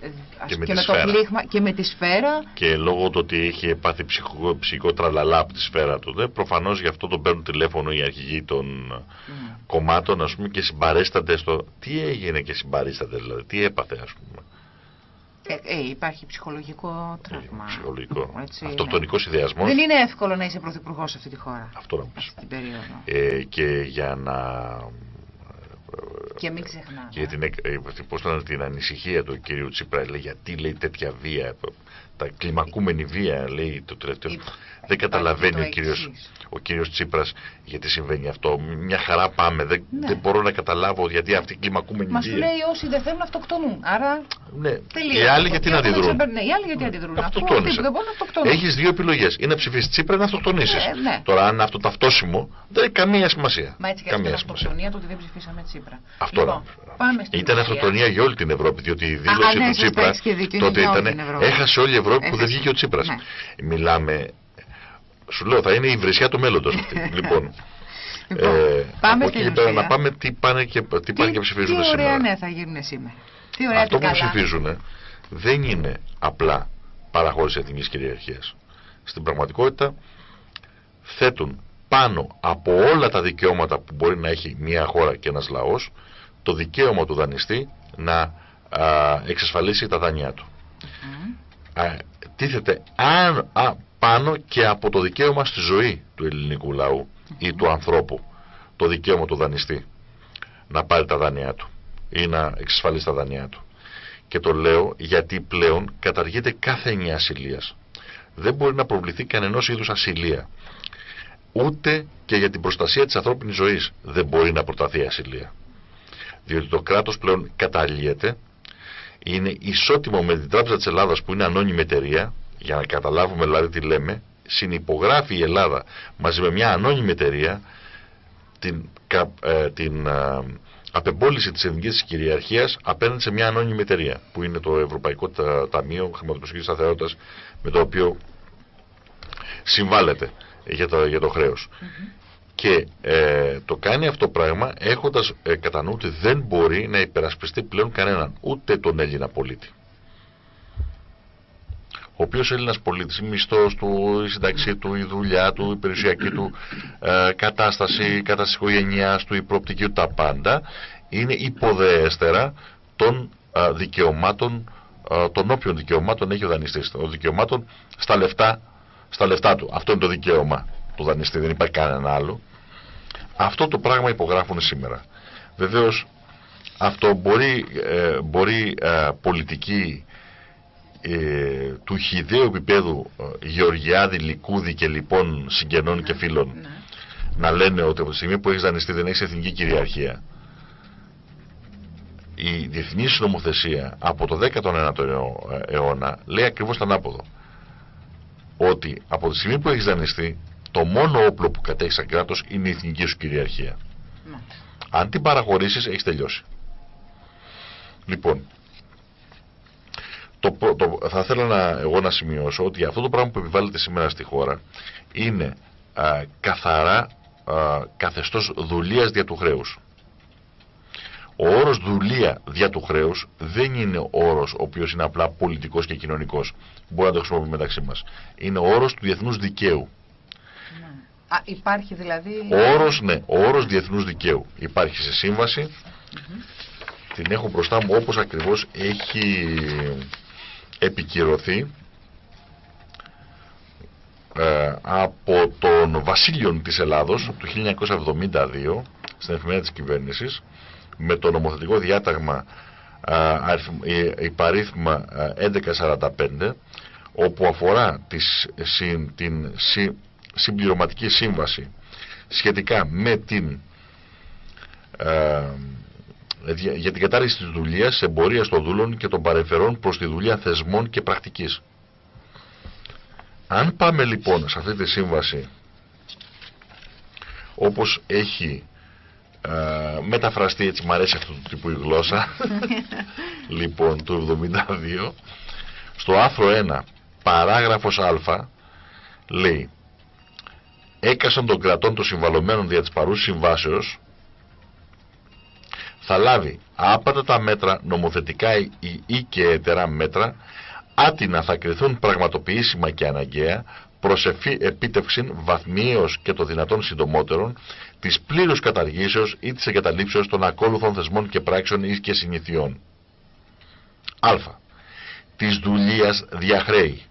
Ε, Και με και τη με το σφαίρα. πλήγμα και με τη σφαίρα Και λόγω του ότι είχε πάθει ψυχο, ψυχικό τραλαλά από τη σφαίρα του, δε, προφανώς γι' αυτό τον παίρνουν τηλέφωνο οι αρχηγοί των κομμάτων, ας πούμε, και συμπαρέστανται στο... Τι έγινε και συμπαρίστανται, δηλαδή, τι έπαθε, ας πούμε. Ε, ε, υπάρχει ψυχολογικό τραύμα. Ψυχολογικό. Έτσι, Αυτοκτονικός ιδεασμός. Δεν είναι εύκολο να είσαι πρωθυπουργός σε αυτή τη χώρα. Αυτό να πεις. Αυτή την περίοδο. Ε, και για να... Και μην ξεχνάμε. Και την, εκ- ε, πώς το λένε, την ανησυχία του κυρίου Τσίπρα, λέει, γιατί λέει τέτοια βία, τα κλιμακούμενη βία, λέει το τελευταίο. Υπ- Δεν καταλαβαίνει το ο κύριος, εξής. ο κύριος Τσίπρας γιατί συμβαίνει αυτό. Μια χαρά πάμε, δεν, Ναι. δεν μπορώ να καταλάβω γιατί αυτή η κλιμακούμενη Μας σου βία. λέει όσοι δεν θέλουν να αυτοκτονούν. Άρα Ναι. τελείως. Οι άλλοι γιατί να Έχουμε αντιδρούν; ξεπερ- Ναι, οι άλλοι γιατί αντιδρούν. Αφού αυτοί Αυτοκτόνησε. που δεν μπορούν να αυτοκτονούν. Έχεις δύο επιλογές. Ή να ψηφίσεις Τσίπρα ή να αυτοκτονήσεις. Ε, ναι. Τώρα αν είναι αυτό ταυτόσιμο δεν έχει καμία σημασία. Μα έτσι και αυτή καμία την σημασία. αυτοκτονία του ότι δεν ψηφίσαμε Τσίπρα. Αυτό λοιπόν, να- πάμε στην Ήταν ουσία. αυτοκτονία για όλη την Ευρώπη, διότι η δήλωση ναι, του σωστά, Τσίπρα έχεις και δίκιο, είναι τότε για όλη ήταν. την Ευρώπη. Έχασε όλη η Ευρώπη που δεν Έχασε. βγήκε ο Τσίπρας. Ναι. Μιλάμε. Σου λέω, θα είναι η βρισιά του μέλλοντος αυτή. λοιπόν, Λοιπόν, ε, πάμε από εκεί στην πέρα ουσία. να πάμε τι πάνε και, τι πάνε και ψηφίζουν τι ωραία σήμερα. ναι θα γίνουν σήμερα. Τι ωραία Αυτό τι που καλά. ψηφίζουν δεν είναι απλά παραχώρηση εθνικής κυριαρχίας. Στην πραγματικότητα θέτουν πάνω από όλα τα δικαιώματα που μπορεί να έχει μια χώρα και ένας λαός το δικαίωμα του δανειστή να α, εξασφαλίσει τα δάνειά του. Μμ. Α, τίθεται αν, α, πάνω και από το δικαίωμα στη ζωή του ελληνικού λαού ή του ανθρώπου το δικαίωμα του δανειστή να πάρει τα δάνειά του ή να εξασφαλίσει τα δάνειά του. Και το λέω γιατί πλέον καταργείται κάθε ενιαία ασυλίας. Δεν μπορεί να προβληθεί κανενός είδους ασυλία. Ούτε και για την προστασία της ανθρώπινης ζωής δεν μπορεί να προταθεί ασυλία. Διότι το κράτος πλέον καταλύεται είναι ισότιμο με την Τράπεζα της Ελλάδας που είναι ανώνυμη εταιρεία, για να καταλάβουμε δηλαδή τι λέμε, συνυπογράφει η Ελλάδα μαζί με μια ανώνυμη εταιρεία την, κα- ε, την ε, απεμπόληση της εθνικής της κυριαρχίας απέναντι σε μια ανώνυμη εταιρεία που είναι το Ευρωπαϊκό Τα- Ταμείο Χρηματοπιστωτικής Σταθερότητας με το οποίο συμβάλλεται για το, για το χρέος. Και ε, το κάνει αυτό πράγμα έχοντας ε, κατά νου ότι δεν μπορεί να υπερασπιστεί πλέον κανέναν, ούτε τον Έλληνα πολίτη. Ο οποίος Έλληνας πολίτης, η μισθός του, η σύνταξή του, η δουλειά του, η περιουσιακή του ε, κατάσταση, η κατάσταση οικογένειάς του, η προοπτική του, τα πάντα είναι υποδεέστερα των ε, δικαιωμάτων, ε, των όποιων δικαιωμάτων έχει ο δανειστής. Των δικαιωμάτων στα λεφτά, στα λεφτά του. Αυτό είναι το δικαίωμα του δανειστή, δεν υπάρχει κανένα άλλο. Αυτό το πράγμα υπογράφουν σήμερα. Βεβαίως αυτό μπορεί, ε, μπορεί ε, πολιτική ε, του χιδαίου επίπεδου ε, Γεωργιάδη, Λικούδη και λοιπόν συγγενών και φίλων Ναι. να λένε ότι από τη στιγμή που έχεις δανειστεί δεν έχεις εθνική κυριαρχία. Η διεθνής νομοθεσία από το 19ο αιώ- αιώνα λέει ακριβώς το ανάποδο. Ότι από τη στιγμή που έχεις δανειστεί το μόνο όπλο που κατέχεις σαν κράτος είναι η εθνική σου κυριαρχία. Μάλιστα. Αν την παραχωρήσεις έχεις τελειώσει. Λοιπόν, το, πρω- το, θα ήθελα να, εγώ να σημειώσω ότι αυτό το πράγμα που επιβάλλεται σήμερα στη χώρα είναι α, καθαρά α, καθεστώς δουλείας δια του χρέους. Ο όρος δουλεία δια του χρέους δεν είναι ο όρος ο οποίος είναι απλά πολιτικός και κοινωνικός. Μπορεί να το χρησιμοποιούμε μεταξύ μας. Είναι ο όρος του διεθνούς δικαίου. Ναι. Α, υπάρχει δηλαδή. Ο όρος, ναι, ο όρος διεθνούς δικαίου. Υπάρχει σε σύμβαση. Την έχω μπροστά μου όπως ακριβώς έχει επικυρωθεί ε, από τον Βασίλειον της Ελλάδος το 1972 στην εφημερίδα της κυβέρνησης με το νομοθετικό διάταγμα ε, αριθμ- ε, υπαρίθμα ε, 1145 όπου αφορά τις, συν- την συ- συμπληρωματική σύμβαση σχετικά με την ε, για για την κατάργηση της δουλείας, εμπορίας των δούλων και των παρεμφερών προς τη δουλειά θεσμών και πρακτικής. Αν πάμε λοιπόν σε αυτή τη σύμβαση όπως έχει ε, μεταφραστεί έτσι, μου αρέσει αυτού του τύπου η γλώσσα. λοιπόν, του 72. Στο άρθρο 1, παράγραφος Α, λέει έκασαν των κρατών των συμβαλωμένων δια της παρούσης συμβάσεως θα λάβει άπατα τα μέτρα νομοθετικά ή, ή και έτερα μέτρα άτινα θα κριθούν πραγματοποιήσιμα και αναγκαία προς επίτευξη βαθμίως και το δυνατόν συντομότερων της πλήρους καταργήσεως ή της εγκαταλείψεως των ακόλουθων θεσμών και πράξεων ή και συνηθιών. Α. Της δουλείας διαχρέη.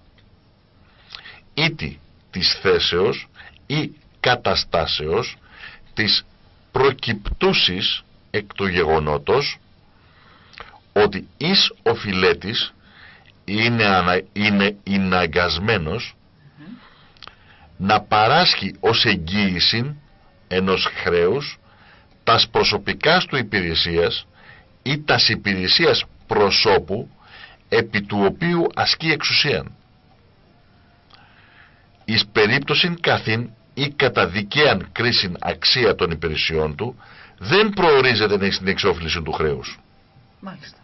Ήτι της θέσεως ή καταστάσεως της προκυπτούσης εκ του γεγονότος ότι εις ο φιλέτης είναι, ανα, είναι να παράσχει ως εγγύηση ενός χρέους τας προσωπικάς του υπηρεσίας ή τας υπηρεσίας προσώπου επί του οποίου ασκεί εξουσίαν. Εις περίπτωσιν καθήν ή κατά δικαίαν κρίσιν αξία των υπηρεσιών του δεν προορίζεται στην εξόφληση του χρέους. Μάλιστα.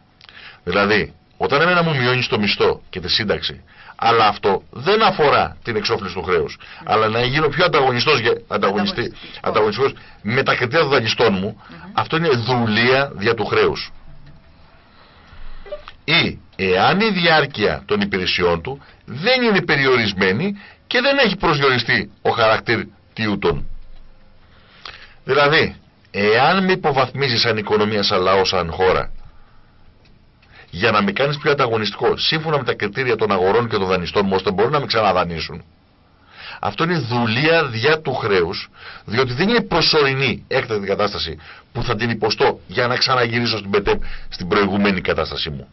Δηλαδή, όταν εμένα μου μειώνεις το μισθό και τη σύνταξη, αλλά αυτό δεν αφορά την εξόφληση του χρέους, αλλά να γίνω πιο ανταγωνιστός, ανταγωνιστή, ανταγωνιστικός με τα κριτήρια των δανειστών μου, αυτό είναι δουλεία δια του χρέους. Ή εάν η διάρκεια των υπηρεσιών του δεν είναι περιορισμένη και δεν έχει προσδιοριστεί ο χαρακτήρ τιούτων. Δηλαδή, εάν με υποβαθμίζεις σαν οικονομία, σαν λαό, σαν χώρα, για να με κάνεις πιο ανταγωνιστικό, σύμφωνα με τα κριτήρια των αγορών και των δανειστών μου, ώστε μπορούν να με ξαναδανείσουν. Αυτό είναι δουλεία δια του χρέους, διότι δεν είναι προσωρινή έκτακτη κατάσταση που θα την υποστώ για να ξαναγυρίσω στην, ΠΕΤΕ, στην προηγούμενη κατάστασή μου.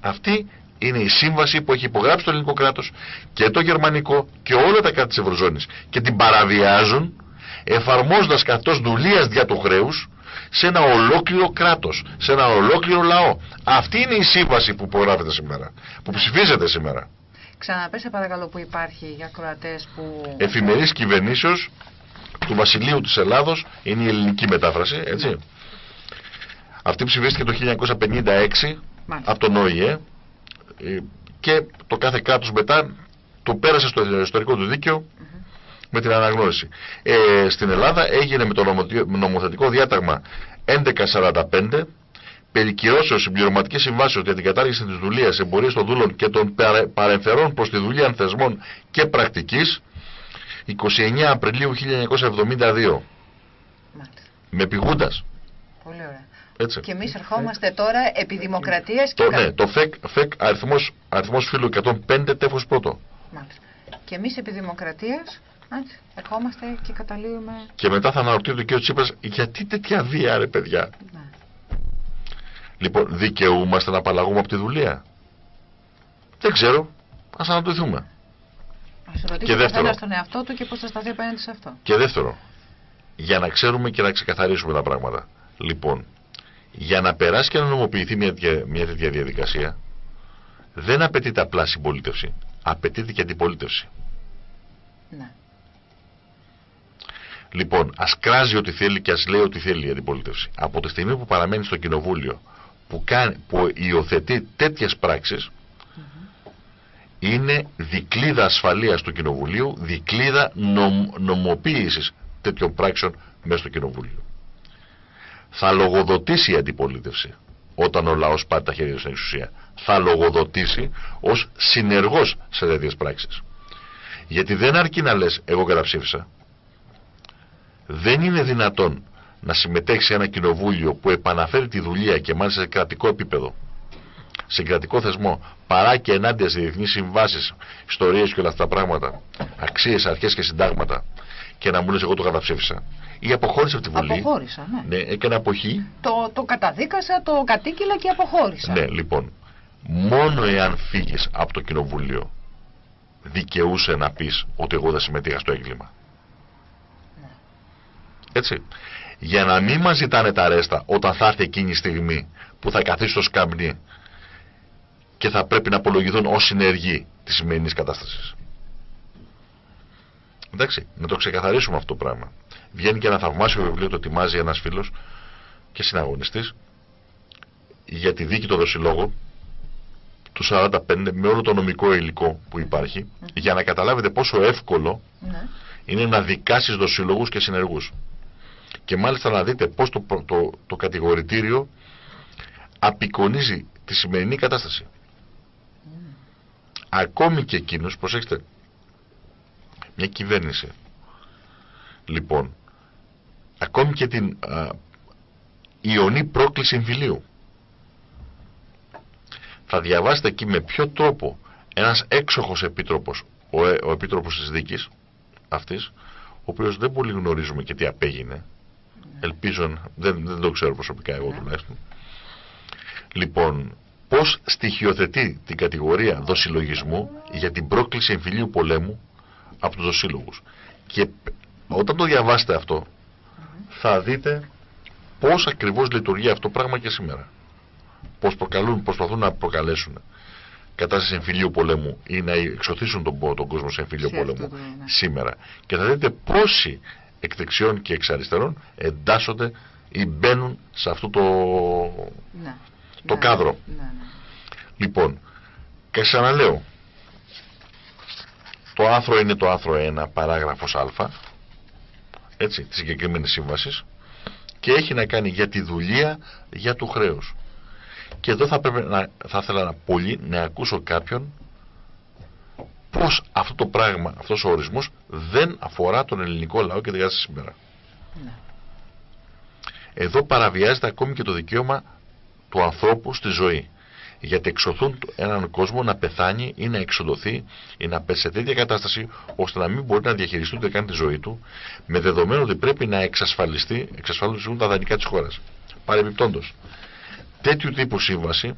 Αυτή είναι η σύμβαση που έχει υπογράψει το ελληνικό κράτος και το γερμανικό και όλα τα κράτη της Ευρωζώνης και την παραβιάζουν εφαρμόζοντας καθώς δουλείας δια του χρέους σε ένα ολόκληρο κράτος, σε ένα ολόκληρο λαό. Αυτή είναι η σύμβαση που υπογράφεται σήμερα, που ψηφίζεται σήμερα. Ξαναπέσε παρακαλώ που υπάρχει για κροατές που... Εφημερής κυβερνήσεως του Βασιλείου της Ελλάδος είναι η ελληνική μετάφραση, έτσι. Ναι. Αυτή ψηφίστηκε το 1956 από τον ΟΗΕ ε, και το κάθε κράτος μετά το πέρασε στο ιστορικό του δίκαιο με την αναγνώριση. Ε, στην Ελλάδα έγινε με το νομοθετικό διάταγμα 1145 περικυρώσεως συμπληρωματικής συμβάσεως για την κατάργηση της δουλείας, εμπορίας των δούλων και των παρεμφερών προς τη δουλεία θεσμών και πρακτικής 29 Απριλίου 1972. Με πηγούντας. Πολύ ωραία. Έτσι. Και εμείς ερχόμαστε τώρα επί δημοκρατίας και. Το, ναι, το ΦΕΚ, ΦΕΚ αριθμός, αριθμός φύλου 105 τέφος πρώτο. Μάλιστα. Και εμείς επί δημοκρατίας έτσι, ερχόμαστε και καταλήγουμε. Και μετά θα αναρωτήσει και ο Τσίπρας γιατί τέτοια βία ρε παιδιά; Ναι. Λοιπόν, δικαιούμαστε να απαλλαγούμε από τη δουλεία; Δεν ξέρω. Ας αναρωτηθούμε. Ας ρωτήσει δεύτερο. στον εαυτό του και πώς θα σταθεί απέναντι σε αυτό. Και δεύτερο, για να ξέρουμε και να ξεκαθαρίσουμε τα πράγματα. Λοιπόν, για να περάσει και να νομοποιηθεί μια, μια τέτοια διαδικασία, δεν απαιτείται απλά συμπολίτευση. Απαιτείται και αντιπολίτευση. Ναι. Λοιπόν, ας κράζει ό,τι θέλει και ας λέει ό,τι θέλει η αντιπολίτευση. Από τη στιγμή που παραμένει στο κοινοβούλιο που, κάνει, που υιοθετεί τέτοιες πράξεις, είναι δικλίδα ασφαλείας του κοινοβουλίου, δικλίδα νομ, νομοποίησης τέτοιων πράξεων μέσα στο κοινοβούλιο. Θα λογοδοτήσει η αντιπολίτευση όταν ο λαός πάρει τα χέρια στην εξουσία. Θα λογοδοτήσει ως συνεργός σε τέτοιες πράξεις. Γιατί δεν αρκεί να λες, εγώ καταψήφισα δεν είναι δυνατόν να συμμετέχει σε ένα κοινοβούλιο που επαναφέρει τη δουλεία και μάλιστα σε κρατικό επίπεδο, σε κρατικό θεσμό, παρά και ενάντια σε διεθνείς συμβάσεις, ιστορίες και όλα αυτά τα πράγματα, αξίες, αρχές και συντάγματα, και να μου λε: Εγώ το καταψήφισα. Ή αποχώρησα από τη Βουλή. Αποχώρησα, ναι. ναι έκανε αποχή. Το, το καταδίκασα, το κατοίκηλα και αποχώρησα. Ναι, λοιπόν. Μόνο εάν φύγεις από το κοινοβούλιο, δικαιούσε να πεις ότι εγώ δεν συμμετείχα στο έγκλημα. Έτσι. Για να μην μας ζητάνε τα ρέστα όταν θα έρθει εκείνη η στιγμή που θα καθίσει στο σκαμπνί και θα πρέπει να απολογηθούν ως συνεργοί της σημερινής κατάστασης. Εντάξει, να το ξεκαθαρίσουμε αυτό το πράγμα. βγαίνει και ένα θαυμάσιο βιβλίο, το ετοιμάζει ένας φίλος και συναγωνιστής για τη δίκη των δοσιλόγων του 45 με όλο το νομικό υλικό που υπάρχει για να καταλάβετε πόσο εύκολο Ναι. είναι να δικάσεις δοσύλλογους και συνεργούς. Και μάλιστα να δείτε πώς το, το, το κατηγορητήριο απεικονίζει τη σημερινή κατάσταση. Ακόμη και εκείνος, προσέξτε, μια κυβέρνηση, λοιπόν, ακόμη και την α, ιονή πρόκληση εμφυλίου, θα διαβάσετε εκεί με ποιο τρόπο ένας έξοχος επίτροπος, ο, ε- ο επίτροπος της δίκης αυτής, ο οποίος δεν πολύ γνωρίζουμε και τι απέγινε, ελπίζω, να- δεν, δεν το ξέρω προσωπικά εγώ τουλάχιστον, λοιπόν, πώς στοιχειοθετεί την κατηγορία δοσυλλογισμού για την πρόκληση εμφυλίου πολέμου από τους δοσύλλογους. Και π- όταν το διαβάσετε αυτό, θα δείτε πώς ακριβώς λειτουργεί αυτό το πράγμα και σήμερα πώς προκαλούν, προσπαθούν να προκαλέσουν κατάσταση εμφυλίου πολέμου ή να εξωθήσουν τον, πο- τον κόσμο σε εμφυλίο Σε πόλεμο αυτό το, ναι. σήμερα. Και θα δείτε πόσοι εκ δεξιών και εξ αριστερών εντάσσονται ή μπαίνουν σε αυτό το... Ναι. Το Ναι, κάδρο. Ναι, ναι. Λοιπόν, και ξαναλέω, το άρθρο είναι το άρθρο 1, παράγραφος α, έτσι, της συγκεκριμένης σύμβασης και έχει να κάνει για τη δουλεία για του χρέους. Και εδώ θα, πρέπει να, θα ήθελα να πολύ να ακούσω κάποιον πως αυτό το πράγμα, αυτός ο ορισμός δεν αφορά τον ελληνικό λαό και την κατάσταση σήμερα. Ναι. Εδώ παραβιάζεται ακόμη και το δικαίωμα του ανθρώπου στη ζωή. Γιατί εξωθούν έναν κόσμο να πεθάνει ή να εξοδοθεί ή να πέσει σε τέτοια κατάσταση ώστε να μην μπορεί να διαχειριστεί ούτε καν τη ζωή του, με δεδομένο ότι πρέπει να εξασφαλιστεί, εξασφαλιστούν τα δανεικά της χώρας. Παρεμπιπτόντως, τέτοιου τύπου σύμβαση,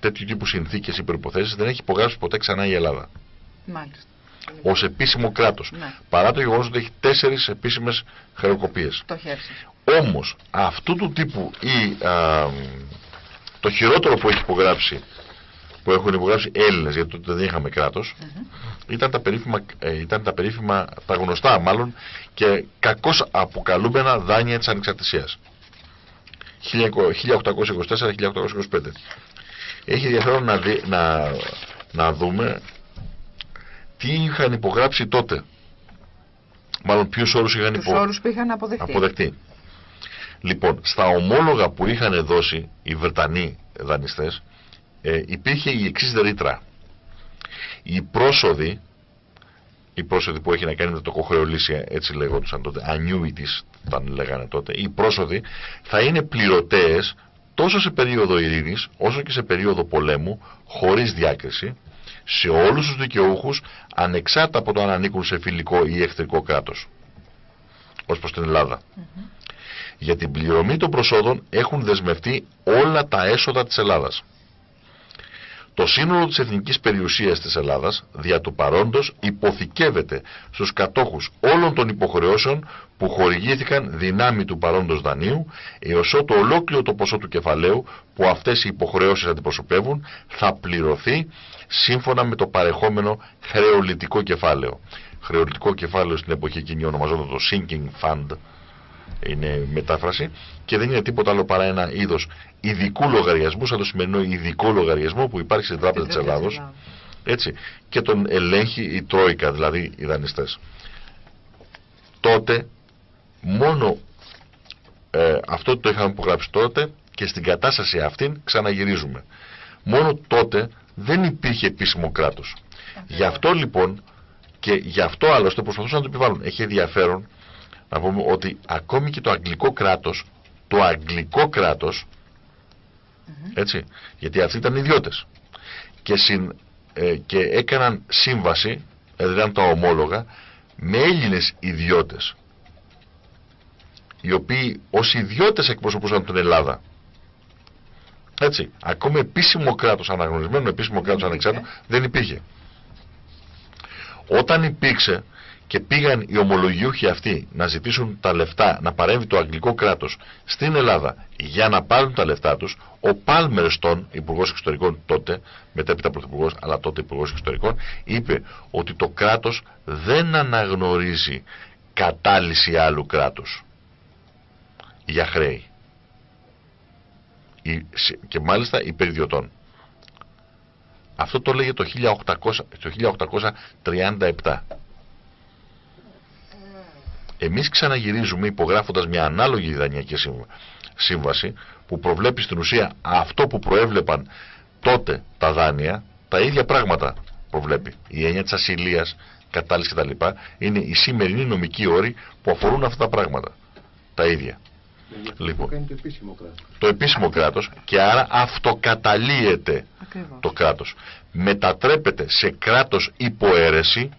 τέτοιου τύπου συνθήκες ή προποθέσει δεν έχει υπογράψει ποτέ ξανά η Ελλάδα. Μάλιστα. Ω επίσημο κράτος. Ναι. Παρά το γεγονός ότι έχει τέσσερις επίσημες χρεοκοπίες. Το χέρι σας. Όμως αυτού του τύπου ή α, το χειρότερο που έχει υπογράψει που έχουν υπογράψει Έλληνες γιατί τότε δεν είχαμε κράτος ήταν, τα περίφημα, ε, ήταν τα περίφημα τα γνωστά μάλλον και κακώς αποκαλούμενα δάνεια της ανεξαρτησίας 1824-1825 έχει ενδιαφέρον να, δει- να, να δούμε τι είχαν υπογράψει τότε μάλλον ποιους όρους είχαν Τους υπογράψει όρους που είχαν αποδεχτεί. Αποδεκτή. Λοιπόν, στα ομόλογα που είχαν δώσει οι Βρετανοί δανειστές ε, υπήρχε η εξής ρήτρα. Οι πρόσοδοι, οι πρόσοδοι που έχει να κάνει με το κοχρεολύσια, έτσι λεγόντουσαν τότε, annuities τα λέγανε τότε, οι πρόσοδοι θα είναι πληρωτέες τόσο σε περίοδο ειρήνης όσο και σε περίοδο πολέμου χωρίς διάκριση σε όλους τους δικαιούχους ανεξάρτητα από το αν ανήκουν σε φιλικό ή εχθρικό κράτος ως προς την Ελλάδα. Για την πληρωμή των προσόδων έχουν δεσμευτεί όλα τα έσοδα της Ελλάδας. Το σύνολο της εθνικής περιουσίας της Ελλάδας δια του παρόντος υποθηκεύεται στους κατόχους όλων των υποχρεώσεων που χορηγήθηκαν δυνάμει του παρόντος δανείου έως ότου ολόκληρο το ποσό του κεφαλαίου που αυτές οι υποχρεώσεις αντιπροσωπεύουν θα πληρωθεί σύμφωνα με το παρεχόμενο χρεολητικό κεφάλαιο. Χρεολητικό κεφάλαιο στην εποχή εκείνη ονομαζόταν το sinking fund είναι μετάφραση και δεν είναι τίποτα άλλο παρά ένα είδος ειδικού λογαριασμού σαν το σημερινό ειδικό λογαριασμό που υπάρχει στην Τράπεζα της Τράπεζα Ελλάδος Ελλάδος. έτσι, και τον ελέγχει η Τρόικα, δηλαδή οι δανειστές. Τότε μόνο ε, αυτό το είχαμε υπογράψει τότε και στην κατάσταση αυτήν ξαναγυρίζουμε. Μόνο τότε δεν υπήρχε επίσημο κράτος. Γι' αυτό λοιπόν και γι' αυτό άλλωστε προσπαθούσαν να το επιβάλλουν. Έχει ενδιαφέρον να πούμε ότι ακόμη και το αγγλικό κράτος, το αγγλικό κράτος, έτσι, γιατί αυτοί ήταν ιδιώτες και, συν, ε, και έκαναν σύμβαση, έδιναν τα ομόλογα, με Έλληνες ιδιώτες, οι οποίοι ως ιδιώτες εκπροσωπούσαν την Ελλάδα. Έτσι, ακόμη επίσημο κράτος, αναγνωρισμένο επίσημο κράτος υπήρχε. ανεξάρτητο, δεν υπήρχε. Όταν υπήρξε και πήγαν οι ομολογιούχοι αυτοί να ζητήσουν τα λεφτά, να παρέμβει το αγγλικό κράτος στην Ελλάδα για να πάρουν τα λεφτά τους, ο Πάλμερστον, υπουργός εξωτερικών τότε, μετέπειτα πρωθυπουργός, αλλά τότε υπουργός εξωτερικών, είπε ότι το κράτος δεν αναγνωρίζει κατάλυση άλλου κράτους για χρέη Ή- σε- και μάλιστα υπεριδιωτών. Αυτό το λέγε το, 1800, το 1837. Εμείς ξαναγυρίζουμε υπογράφοντας μια ανάλογη δανειακή σύμβα- σύμβαση που προβλέπει στην ουσία αυτό που προέβλεπαν τότε τα δάνεια, τα ίδια πράγματα προβλέπει. Η έννοια της ασυλίας, κατάλυση κτλ. είναι οι σημερινοί νομικοί όροι που αφορούν αυτά τα πράγματα. Τα ίδια. Λοιπόν. Λοιπόν. Το κάνει το επίσημο κράτος. Το επίσημο κράτος και άρα αυτοκαταλύεται Ακριβώς. το κράτος. Μετατρέπεται σε κράτος υποαίρεση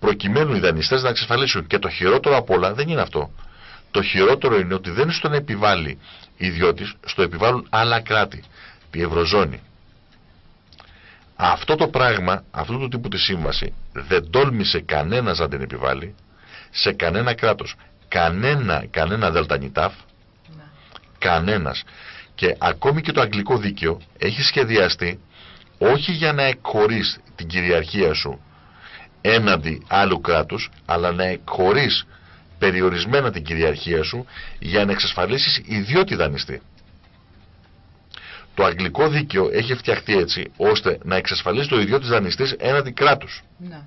προκειμένου οι δανειστές να εξασφαλίσουν. Και το χειρότερο απ' όλα δεν είναι αυτό. Το χειρότερο είναι ότι δεν στον επιβάλλει ιδιώτης, στο επιβάλλουν άλλα κράτη. Η Ευρωζώνη. Αυτό το πράγμα, αυτού του τύπου τη σύμβαση, δεν τόλμησε κανένας να την επιβάλλει σε κανένα κράτος. Κανένα, κανένα δελτανιτάφ, Ναι. κανένας. Και ακόμη και το αγγλικό δίκαιο έχει σχεδιαστεί όχι για να εκχωρείς την κυριαρχία σου έναντι άλλου κράτους, αλλά να εκχωρείς περιορισμένα την κυριαρχία σου για να εξασφαλίσεις ιδιώτη δανειστή. Το αγγλικό δίκαιο έχει φτιαχτεί έτσι ώστε να εξασφαλίσει το ιδιώτη δανειστής έναντι κράτους. Ναι.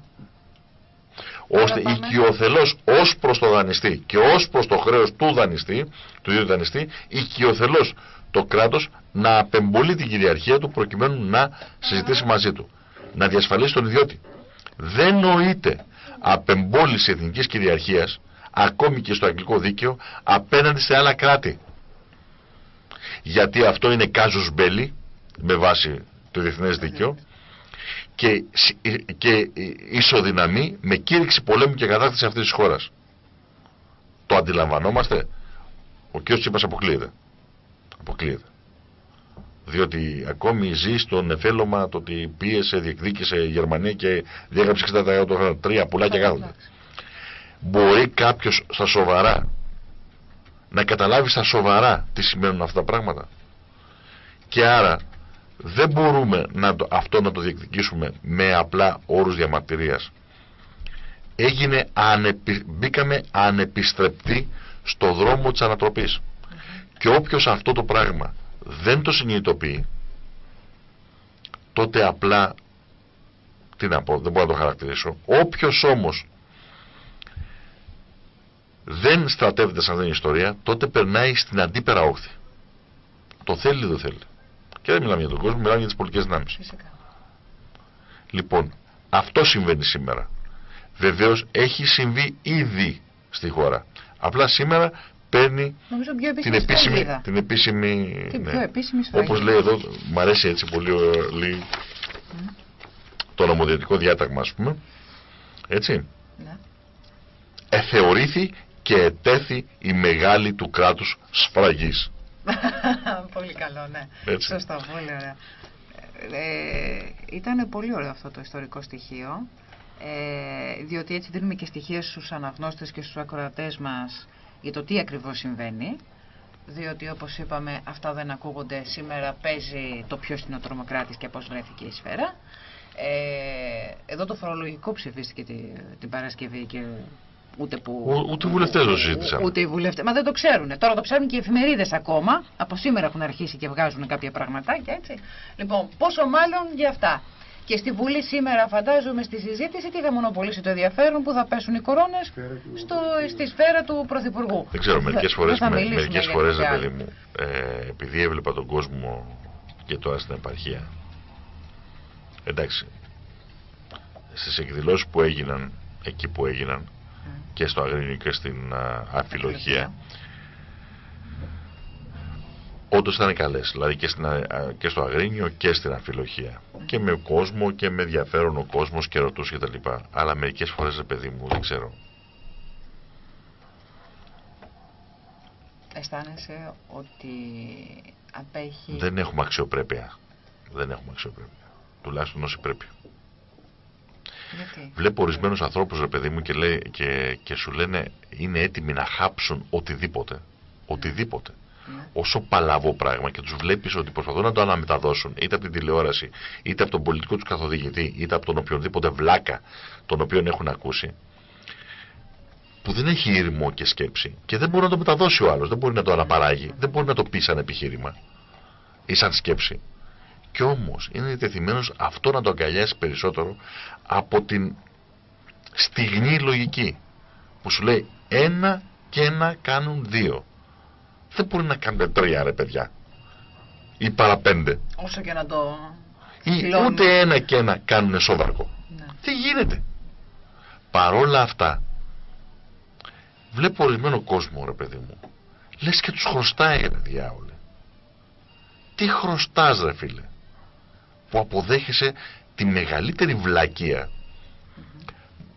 ώστε Τώρα πάμε. οικειοθελώς ως προς το δανειστή και ως προς το χρέος του δανειστή, του ίδιου δανειστή, οικειοθελώς το κράτος να απεμπολεί την κυριαρχία του προκειμένου να συζητήσει μαζί του. Να διασφαλίσει τον ιδιώτη. Δεν νοείται απεμπόληση εθνικής κυριαρχίας, ακόμη και στο αγγλικό δίκαιο, απέναντι σε άλλα κράτη. Γιατί αυτό είναι κάζους μπέλι, με βάση το διεθνές δίκαιο, και, σ- ε, και ισοδυναμεί με κήρυξη πολέμου και κατάκτηση αυτής της χώρας. Το αντιλαμβανόμαστε; Ο κ. Τσίπας αποκλείεται. Αποκλείεται. Διότι ακόμη ζει στον εφέλωμα το ότι πίεσε, διεκδίκησε η Γερμανία και διέγραψε 60% το χρόνο. Τρία πουλάκια κάθονται. Εντάξει. Μπορεί κάποιος στα σοβαρά να καταλάβει στα σοβαρά τι σημαίνουν αυτά τα πράγματα. Και άρα δεν μπορούμε να το, αυτό να το διεκδικήσουμε με απλά όρους διαμαρτυρίας. Έγινε ανεπι, μπήκαμε ανεπιστρεπτοί στο δρόμο της ανατροπής. Και όποιος αυτό το πράγμα δεν το συνειδητοποιεί, τότε απλά, τι να πω, δεν μπορώ να το χαρακτηρίσω, όποιος όμως δεν στρατεύεται σε αυτήν την ιστορία, τότε περνάει στην αντίπερα όχθη. Το θέλει ή δεν θέλει. Και δεν μιλάμε για τον κόσμο, μιλάμε για τις πολιτικές δυνάμεις. Φυσικά. Λοιπόν, αυτό συμβαίνει σήμερα. Βεβαίως έχει συμβεί ήδη στη χώρα. Απλά σήμερα παίρνει Νομίζω πιο την επίσημη επίσημη, σφραγίδα. την επίσημη Την ναι. πιο επίσημη σφραγίδα. όπως λέει εδώ, μου αρέσει έτσι πολύ ε, λέει, το νομοθετικό διάταγμα ας πούμε, έτσι, Ναι. εθεωρήθη και ετέθη η μεγάλη του κράτους σφραγής. πολύ καλό, ναι. Έτσι. Σωστό, πολύ ωραία. Ε, ήταν πολύ ωραίο αυτό το ιστορικό στοιχείο, ε, διότι έτσι δίνουμε και στοιχεία στους αναγνώστες και στους ακροατές μας για το τι ακριβώς συμβαίνει, διότι όπως είπαμε αυτά δεν ακούγονται σήμερα, παίζει το ποιος είναι ο τρομοκράτης και πώς βρέθηκε η σφαίρα. Ε, εδώ το φορολογικό ψηφίστηκε τη, την Παρασκευή και ούτε που... Ο- ούτε οι βουλευτές το συζήτησαν. Ούτε οι βουλευτές. Μα δεν το ξέρουν. Τώρα το ξέρουν και οι εφημερίδες ακόμα. Από σήμερα έχουν αρχίσει και βγάζουν κάποια πραγματάκια, έτσι. Λοιπόν, πόσο μάλλον για αυτά. Και στη Βουλή σήμερα φαντάζομαι στη συζήτηση τι θα μονοπολίσει το ενδιαφέρον που θα πέσουν οι κορώνες Σφαίρα του- στο, στη σφαίρα του Πρωθυπουργού. Δεν ξέρω, μερικές Δεν- φορές, δεν θα με, μιλήσουμε μερικές για φορές ρε τέτοια παιδί μου, ε, επειδή έβλεπα τον κόσμο και τώρα στην επαρχία, εντάξει, στις εκδηλώσεις που έγιναν, εκεί που έγιναν, και στο Αγρίνιο και στην α, Αφιλοχία, όντως ήταν καλές, δηλαδή και, στην, α, και στο Αγρίνιο και στην Αφιλοχία. Και με κόσμο και με ενδιαφέρον ο κόσμος και ρωτούσε και τα λοιπά. Αλλά μερικές φορές, ρε παιδί μου, δεν ξέρω. Αισθάνεσαι ότι απέχει... Δεν έχουμε αξιοπρέπεια. Δεν έχουμε αξιοπρέπεια. Τουλάχιστον όσοι πρέπει. Γιατί; Βλέπω ορισμένους ανθρώπους, ρε παιδί μου, και, λέει, και, και σου λένε είναι έτοιμοι να χάψουν οτιδήποτε. Οτιδήποτε. Ναι. Όσο παλαβό πράγμα και τους βλέπεις ότι προσπαθούν να το αναμεταδώσουν είτε από την τηλεόραση, είτε από τον πολιτικό τους καθοδηγητή, είτε από τον οποιονδήποτε βλάκα τον οποίο έχουν ακούσει. που δεν έχει ήρμο και σκέψη και δεν μπορεί να το μεταδώσει ο άλλος, δεν μπορεί να το αναπαράγει, δεν μπορεί να το πει σαν επιχείρημα ή σαν σκέψη. Και όμως είναι διατεθειμένος αυτό να το αγκαλιάσει περισσότερο από την στιγνή λογική που σου λέει ένα και ένα κάνουν δύο. Δεν μπορεί να κάνετε τρία ρε παιδιά ή παραπέντε. Όσο και να το... Ή Χυλώνουν. ούτε ένα και ένα κάνουν σόβαρκο. Ναι. Τι γίνεται; Παρόλα αυτά, βλέπω ορισμένο κόσμο, ρε παιδί μου. Λες και τους χρωστάει, ρε διάολε. Τι χρωστάς, ρε φίλε. Που αποδέχεσαι τη μεγαλύτερη βλακεία.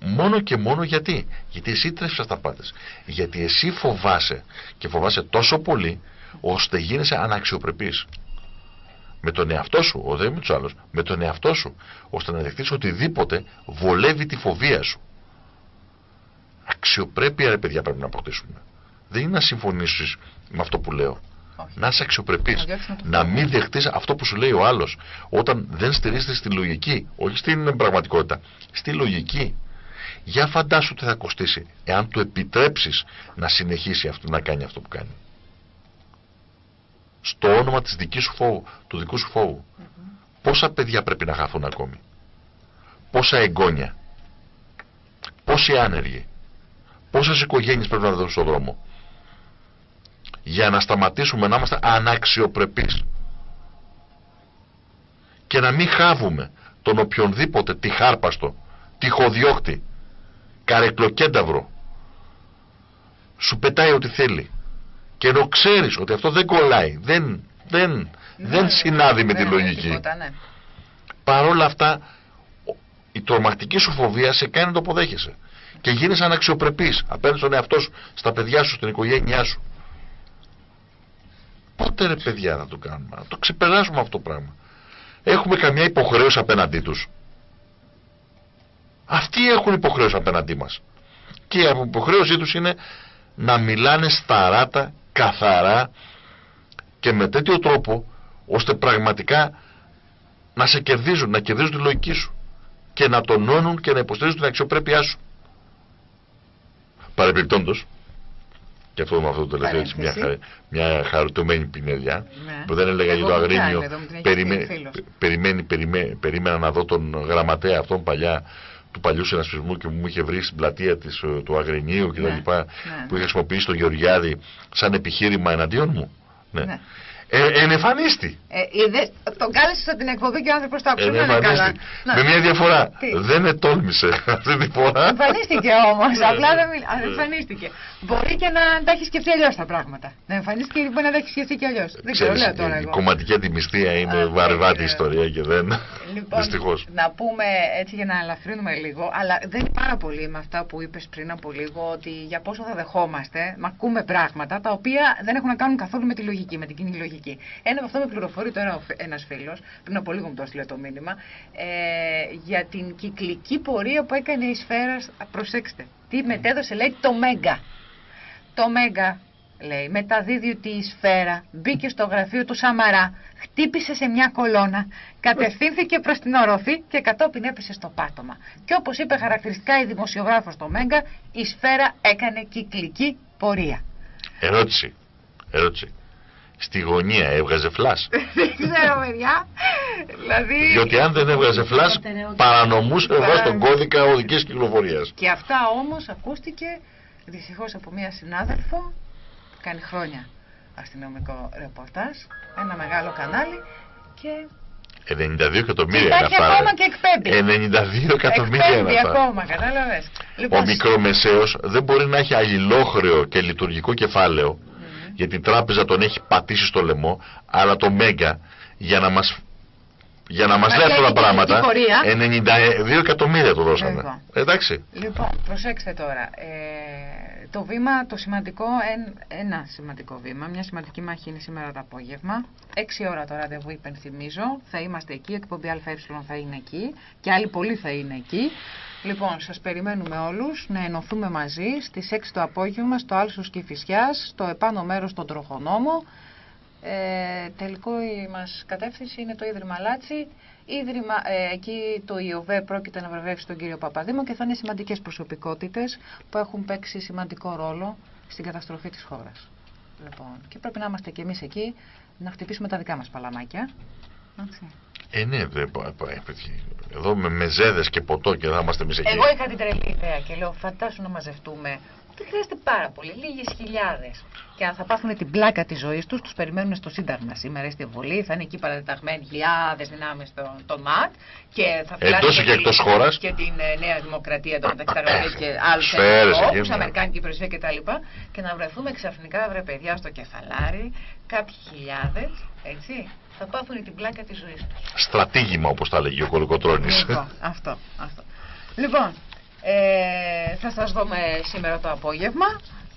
Μόνο και μόνο γιατί. Γιατί εσύ τρέφεις τα πάτες. Γιατί εσύ φοβάσαι και φοβάσαι τόσο πολύ ώστε γίνεσαι αναξιοπρεπής. Με τον εαυτό σου, ο δεν με τους άλλους, με τον εαυτό σου, ώστε να δεχτείς οτιδήποτε βολεύει τη φοβία σου. Αξιοπρέπεια ρε παιδιά πρέπει να αποκτήσουμε. Δεν είναι να συμφωνήσεις με αυτό που λέω. Όχι. Να είσαι αξιοπρεπής. Να διώξεις να το Να φοβό. μην δεχτείς αυτό που σου λέει ο άλλος. Όταν δεν στηρίζεται στη λογική, όχι στην πραγματικότητα, στη λογική. Για φαντάσου τι θα κοστίσει εάν του επιτρέψεις να συνεχίσει αυτό, να κάνει αυτό που κάνει. Στο όνομα της δικής σου φόβου, του δικού σου φόβου. Πόσα παιδιά πρέπει να χαθούν ακόμη; Πόσα εγγόνια; Πόσοι άνεργοι; Πόσες οικογένειες πρέπει να δώσουν στον δρόμο; Για να σταματήσουμε να είμαστε αναξιοπρεπείς. Και να μην χάβουμε τον οποιονδήποτε τυχάρπαστο, τυχοδιώκτη, καρεκλοκένταυρο. Σου πετάει ό,τι θέλει. Και ενώ ξέρεις ότι αυτό δεν κολλάει, δεν, δεν, δεν Ναι, συνάδει με τη δεν είναι λογική. τίποτα, ναι. Παρόλα αυτά, ο- η τρομακτική σου φοβία σε κάνει να το αποδέχεσαι. Και γίνεσαι αναξιοπρεπής απέναντι στον εαυτό σου, στα παιδιά σου, στην οικογένειά σου. Πότε ρε παιδιά να το κάνουμε, να το ξεπεράσουμε αυτό το πράγμα. Έχουμε καμιά υποχρέωση απέναντί τους. Αυτοί έχουν υποχρέωση απέναντί μας. Και η υποχρέωσή τους είναι να μιλάνε σταράτα, καθαρά και με τέτοιο τρόπο ώστε πραγματικά να σε κερδίζουν, να κερδίζουν τη λογική σου και να τονώνουν και να υποστηρίζουν την αξιοπρέπειά σου. Παρεμπιπτόντως, και αυτό με αυτό το τελευταίο έτσι μια, Παρένθεση. χα- μια χαριτωμένη πινέδια Ναι. που δεν έλεγα για Εγώ το βουτιά αγρίνιο είμαι εδώ, μου την έχει περιμέ- στείλει φίλος. περιμένει, περιμέ- περίμενα να δω τον γραμματέα αυτόν παλιά του παλιού συνασπισμού και μου είχε βρει στην πλατεία της, ε, του Αγρινίου και τα Ναι, λοιπά ναι. που είχε χρησιμοποιήσει τον Γεωργιάδη σαν επιχείρημα εναντίον μου. Ναι. Ναι. Ε, ενεφανίστη. Ε, είδες, τον κάλεσε στην την εκπομπή και ο άνθρωπος το άκουσε. Ε, να είναι καλά. εμφανίστη. Να. Με μια διαφορά. Τι; Δεν ετόλμησε αυτή τη φορά. Εμφανίστηκε όμως, Ναι. απλά δεν μιλά. Εμφανίστηκε. Μπορεί και να τα έχεις σκεφτεί αλλιώς τα πράγματα. Να εμφανίστηκε και μπορεί να τα έχεις σκεφτεί και αλλιώς. Δεν ξέρω, Ξέρεις, λέω τώρα η εγώ. κομματική αντιμυστία είναι Α, βαρβάτη ναι. ιστορία και δεν. Λοιπόν, Δυστυχώς. να πούμε έτσι για να ελαφρύνουμε λίγο, αλλά δεν είναι πάρα πολύ με αυτά που είπες πριν από λίγο, ότι για πόσο θα δεχόμαστε, μα ακούμε πράγματα τα οποία δεν έχουν να κάνουν καθόλου με τη λογική, με την κοινή λογική. Ένα από αυτό με πληροφορεί τώρα ένας φίλος, πριν από λίγο μου το έστειλε το μήνυμα, ε, για την κυκλική πορεία που έκανε η σφαίρα. Προσέξτε, τι μετέδωσε, λέει το Μέγκα. Το Μέγκα, λέει, μεταδίδει ότι η σφαίρα μπήκε στο γραφείο του Σαμαρά, χτύπησε σε μια κολόνα, κατευθύνθηκε προς την οροφή και κατόπιν έπεσε στο πάτωμα. Και όπως είπε χαρακτηριστικά η δημοσιογράφος στο Μέγκα, η σφαίρα έκανε κυκλική πορεία. Ερώτηση. Ερώτηση. Στη γωνία έβγαζε φλάς; Δεν ξέρω, παιδιά. Δηλαδή. Διότι αν δεν έβγαζε φλάς, παρανομούσε να βγάζει τον Παρα- κώδικα οδικής κυκλοφορίας. Και αυτά όμως ακούστηκε δυστυχώς από μία συνάδελφο, κάνει χρόνια αστυνομικό ρεπορτάζ, ένα μεγάλο κανάλι και 92 εκατομμύρια είναι υπάρχει αυτά. ακόμα ρε. και εκπέμπει. 92 εκατομμύρια είναι εκπέμπει αυτά. ακόμα, κατάλαβες. Ο Λοιπόν, μικρομεσαίος δεν μπορεί να έχει αλληλόχρεο και λειτουργικό κεφάλαιο μμμ. γιατί η τράπεζα τον έχει πατήσει στο λαιμό αλλά το Μέγκα για να μας για να μας Μας λέει αυτά λέει τα την πράγματα κυκλική 92 εκατομμύρια το δώσαμε Λοιπόν. εντάξει Λοιπόν, προσέξτε τώρα. Ε, το βήμα, το σημαντικό, εν- ένα σημαντικό βήμα, μια σημαντική μάχη είναι σήμερα το απόγευμα. 6 ώρα το ραντεβού υπενθυμίζω. Θα είμαστε εκεί, η εκπομπή ΑΕ θα είναι εκεί και άλλοι πολλοί θα είναι εκεί. Λοιπόν, σας περιμένουμε όλους να ενωθούμε μαζί στις 6 το απόγευμα στο Άλσος και Φυσιάς, στο επάνω μέρος των Τροχονόμο. Ε, τελικό η μας κατεύθυνση είναι το Ίδρυμα Λάτσι. Ίδρυμα, ε, εκεί το ΙΟΒΕ πρόκειται να βραβεύσει τον κύριο Παπαδήμο και θα είναι σημαντικές προσωπικότητες που έχουν παίξει σημαντικό ρόλο στην καταστροφή της χώρας. Λοιπόν, και πρέπει να είμαστε κι εμείς εκεί να χτυπήσουμε τα δικά μας παλαμάκια. Έτσι. Ε, ναι, δε, πα- πα- ε, παιδιά. Εδώ με μεζέδες και ποτό και να είμαστε εμείς εκεί. Εγώ είχα την τρελή ιδέα και λέω φαντάσου να μαζευτούμε. Δεν χρειάζεται πάρα πολύ, λίγες χιλιάδες. Και αν θα πάθουν την πλάκα της ζωής τους, τους περιμένουν στο Σύνταγμα σήμερα στη Βουλή, θα είναι εκεί παρατεταγμένοι χιλιάδες δυνάμεις στο, το ΜΑΤ και θα φυλάνε Εντός και την- εκτός χώρας. και την ε, Νέα Δημοκρατία, το μεταξύ Ταραβές και άλλους Σφαίρες εκεί, εκπροσώπους, ναι. Αμερικάνικη Πρεσβεία κτλ. Και να βρεθούμε ξαφνικά, βρε παιδιά, στο κεφαλάρι, κάποιοι χιλιάδες, έτσι, θα πάθουν την πλάκα της ζωής τους. Στρατήγημα όπως τα λέγει ο Κολοκοτρώνης. Λοιπόν, αυτό, αυτό. Λοιπόν, ε, θα σας δούμε σήμερα το απόγευμα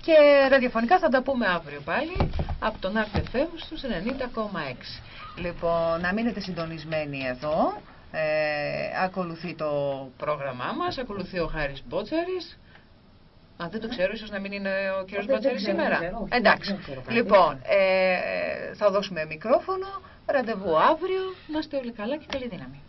και ραδιοφωνικά θα τα πούμε αύριο πάλι από τον RTFM στους 90,6. Λοιπόν, να μείνετε συντονισμένοι εδώ. Ε, ακολουθεί το πρόγραμμά μας, ακολουθεί ο Χάρης Μπότσαρης. Α, δεν το ξέρω, ίσως να μην είναι ο κύριος δεν Μπότσαρης ξέρω, σήμερα. δεν ξέρω, όχι, Εντάξει. δεν ξέρω κάτι. Λοιπόν, ε, θα δώσουμε μικρόφωνο, ραντεβού αύριο. Να είστε όλοι καλά και καλή δύναμη.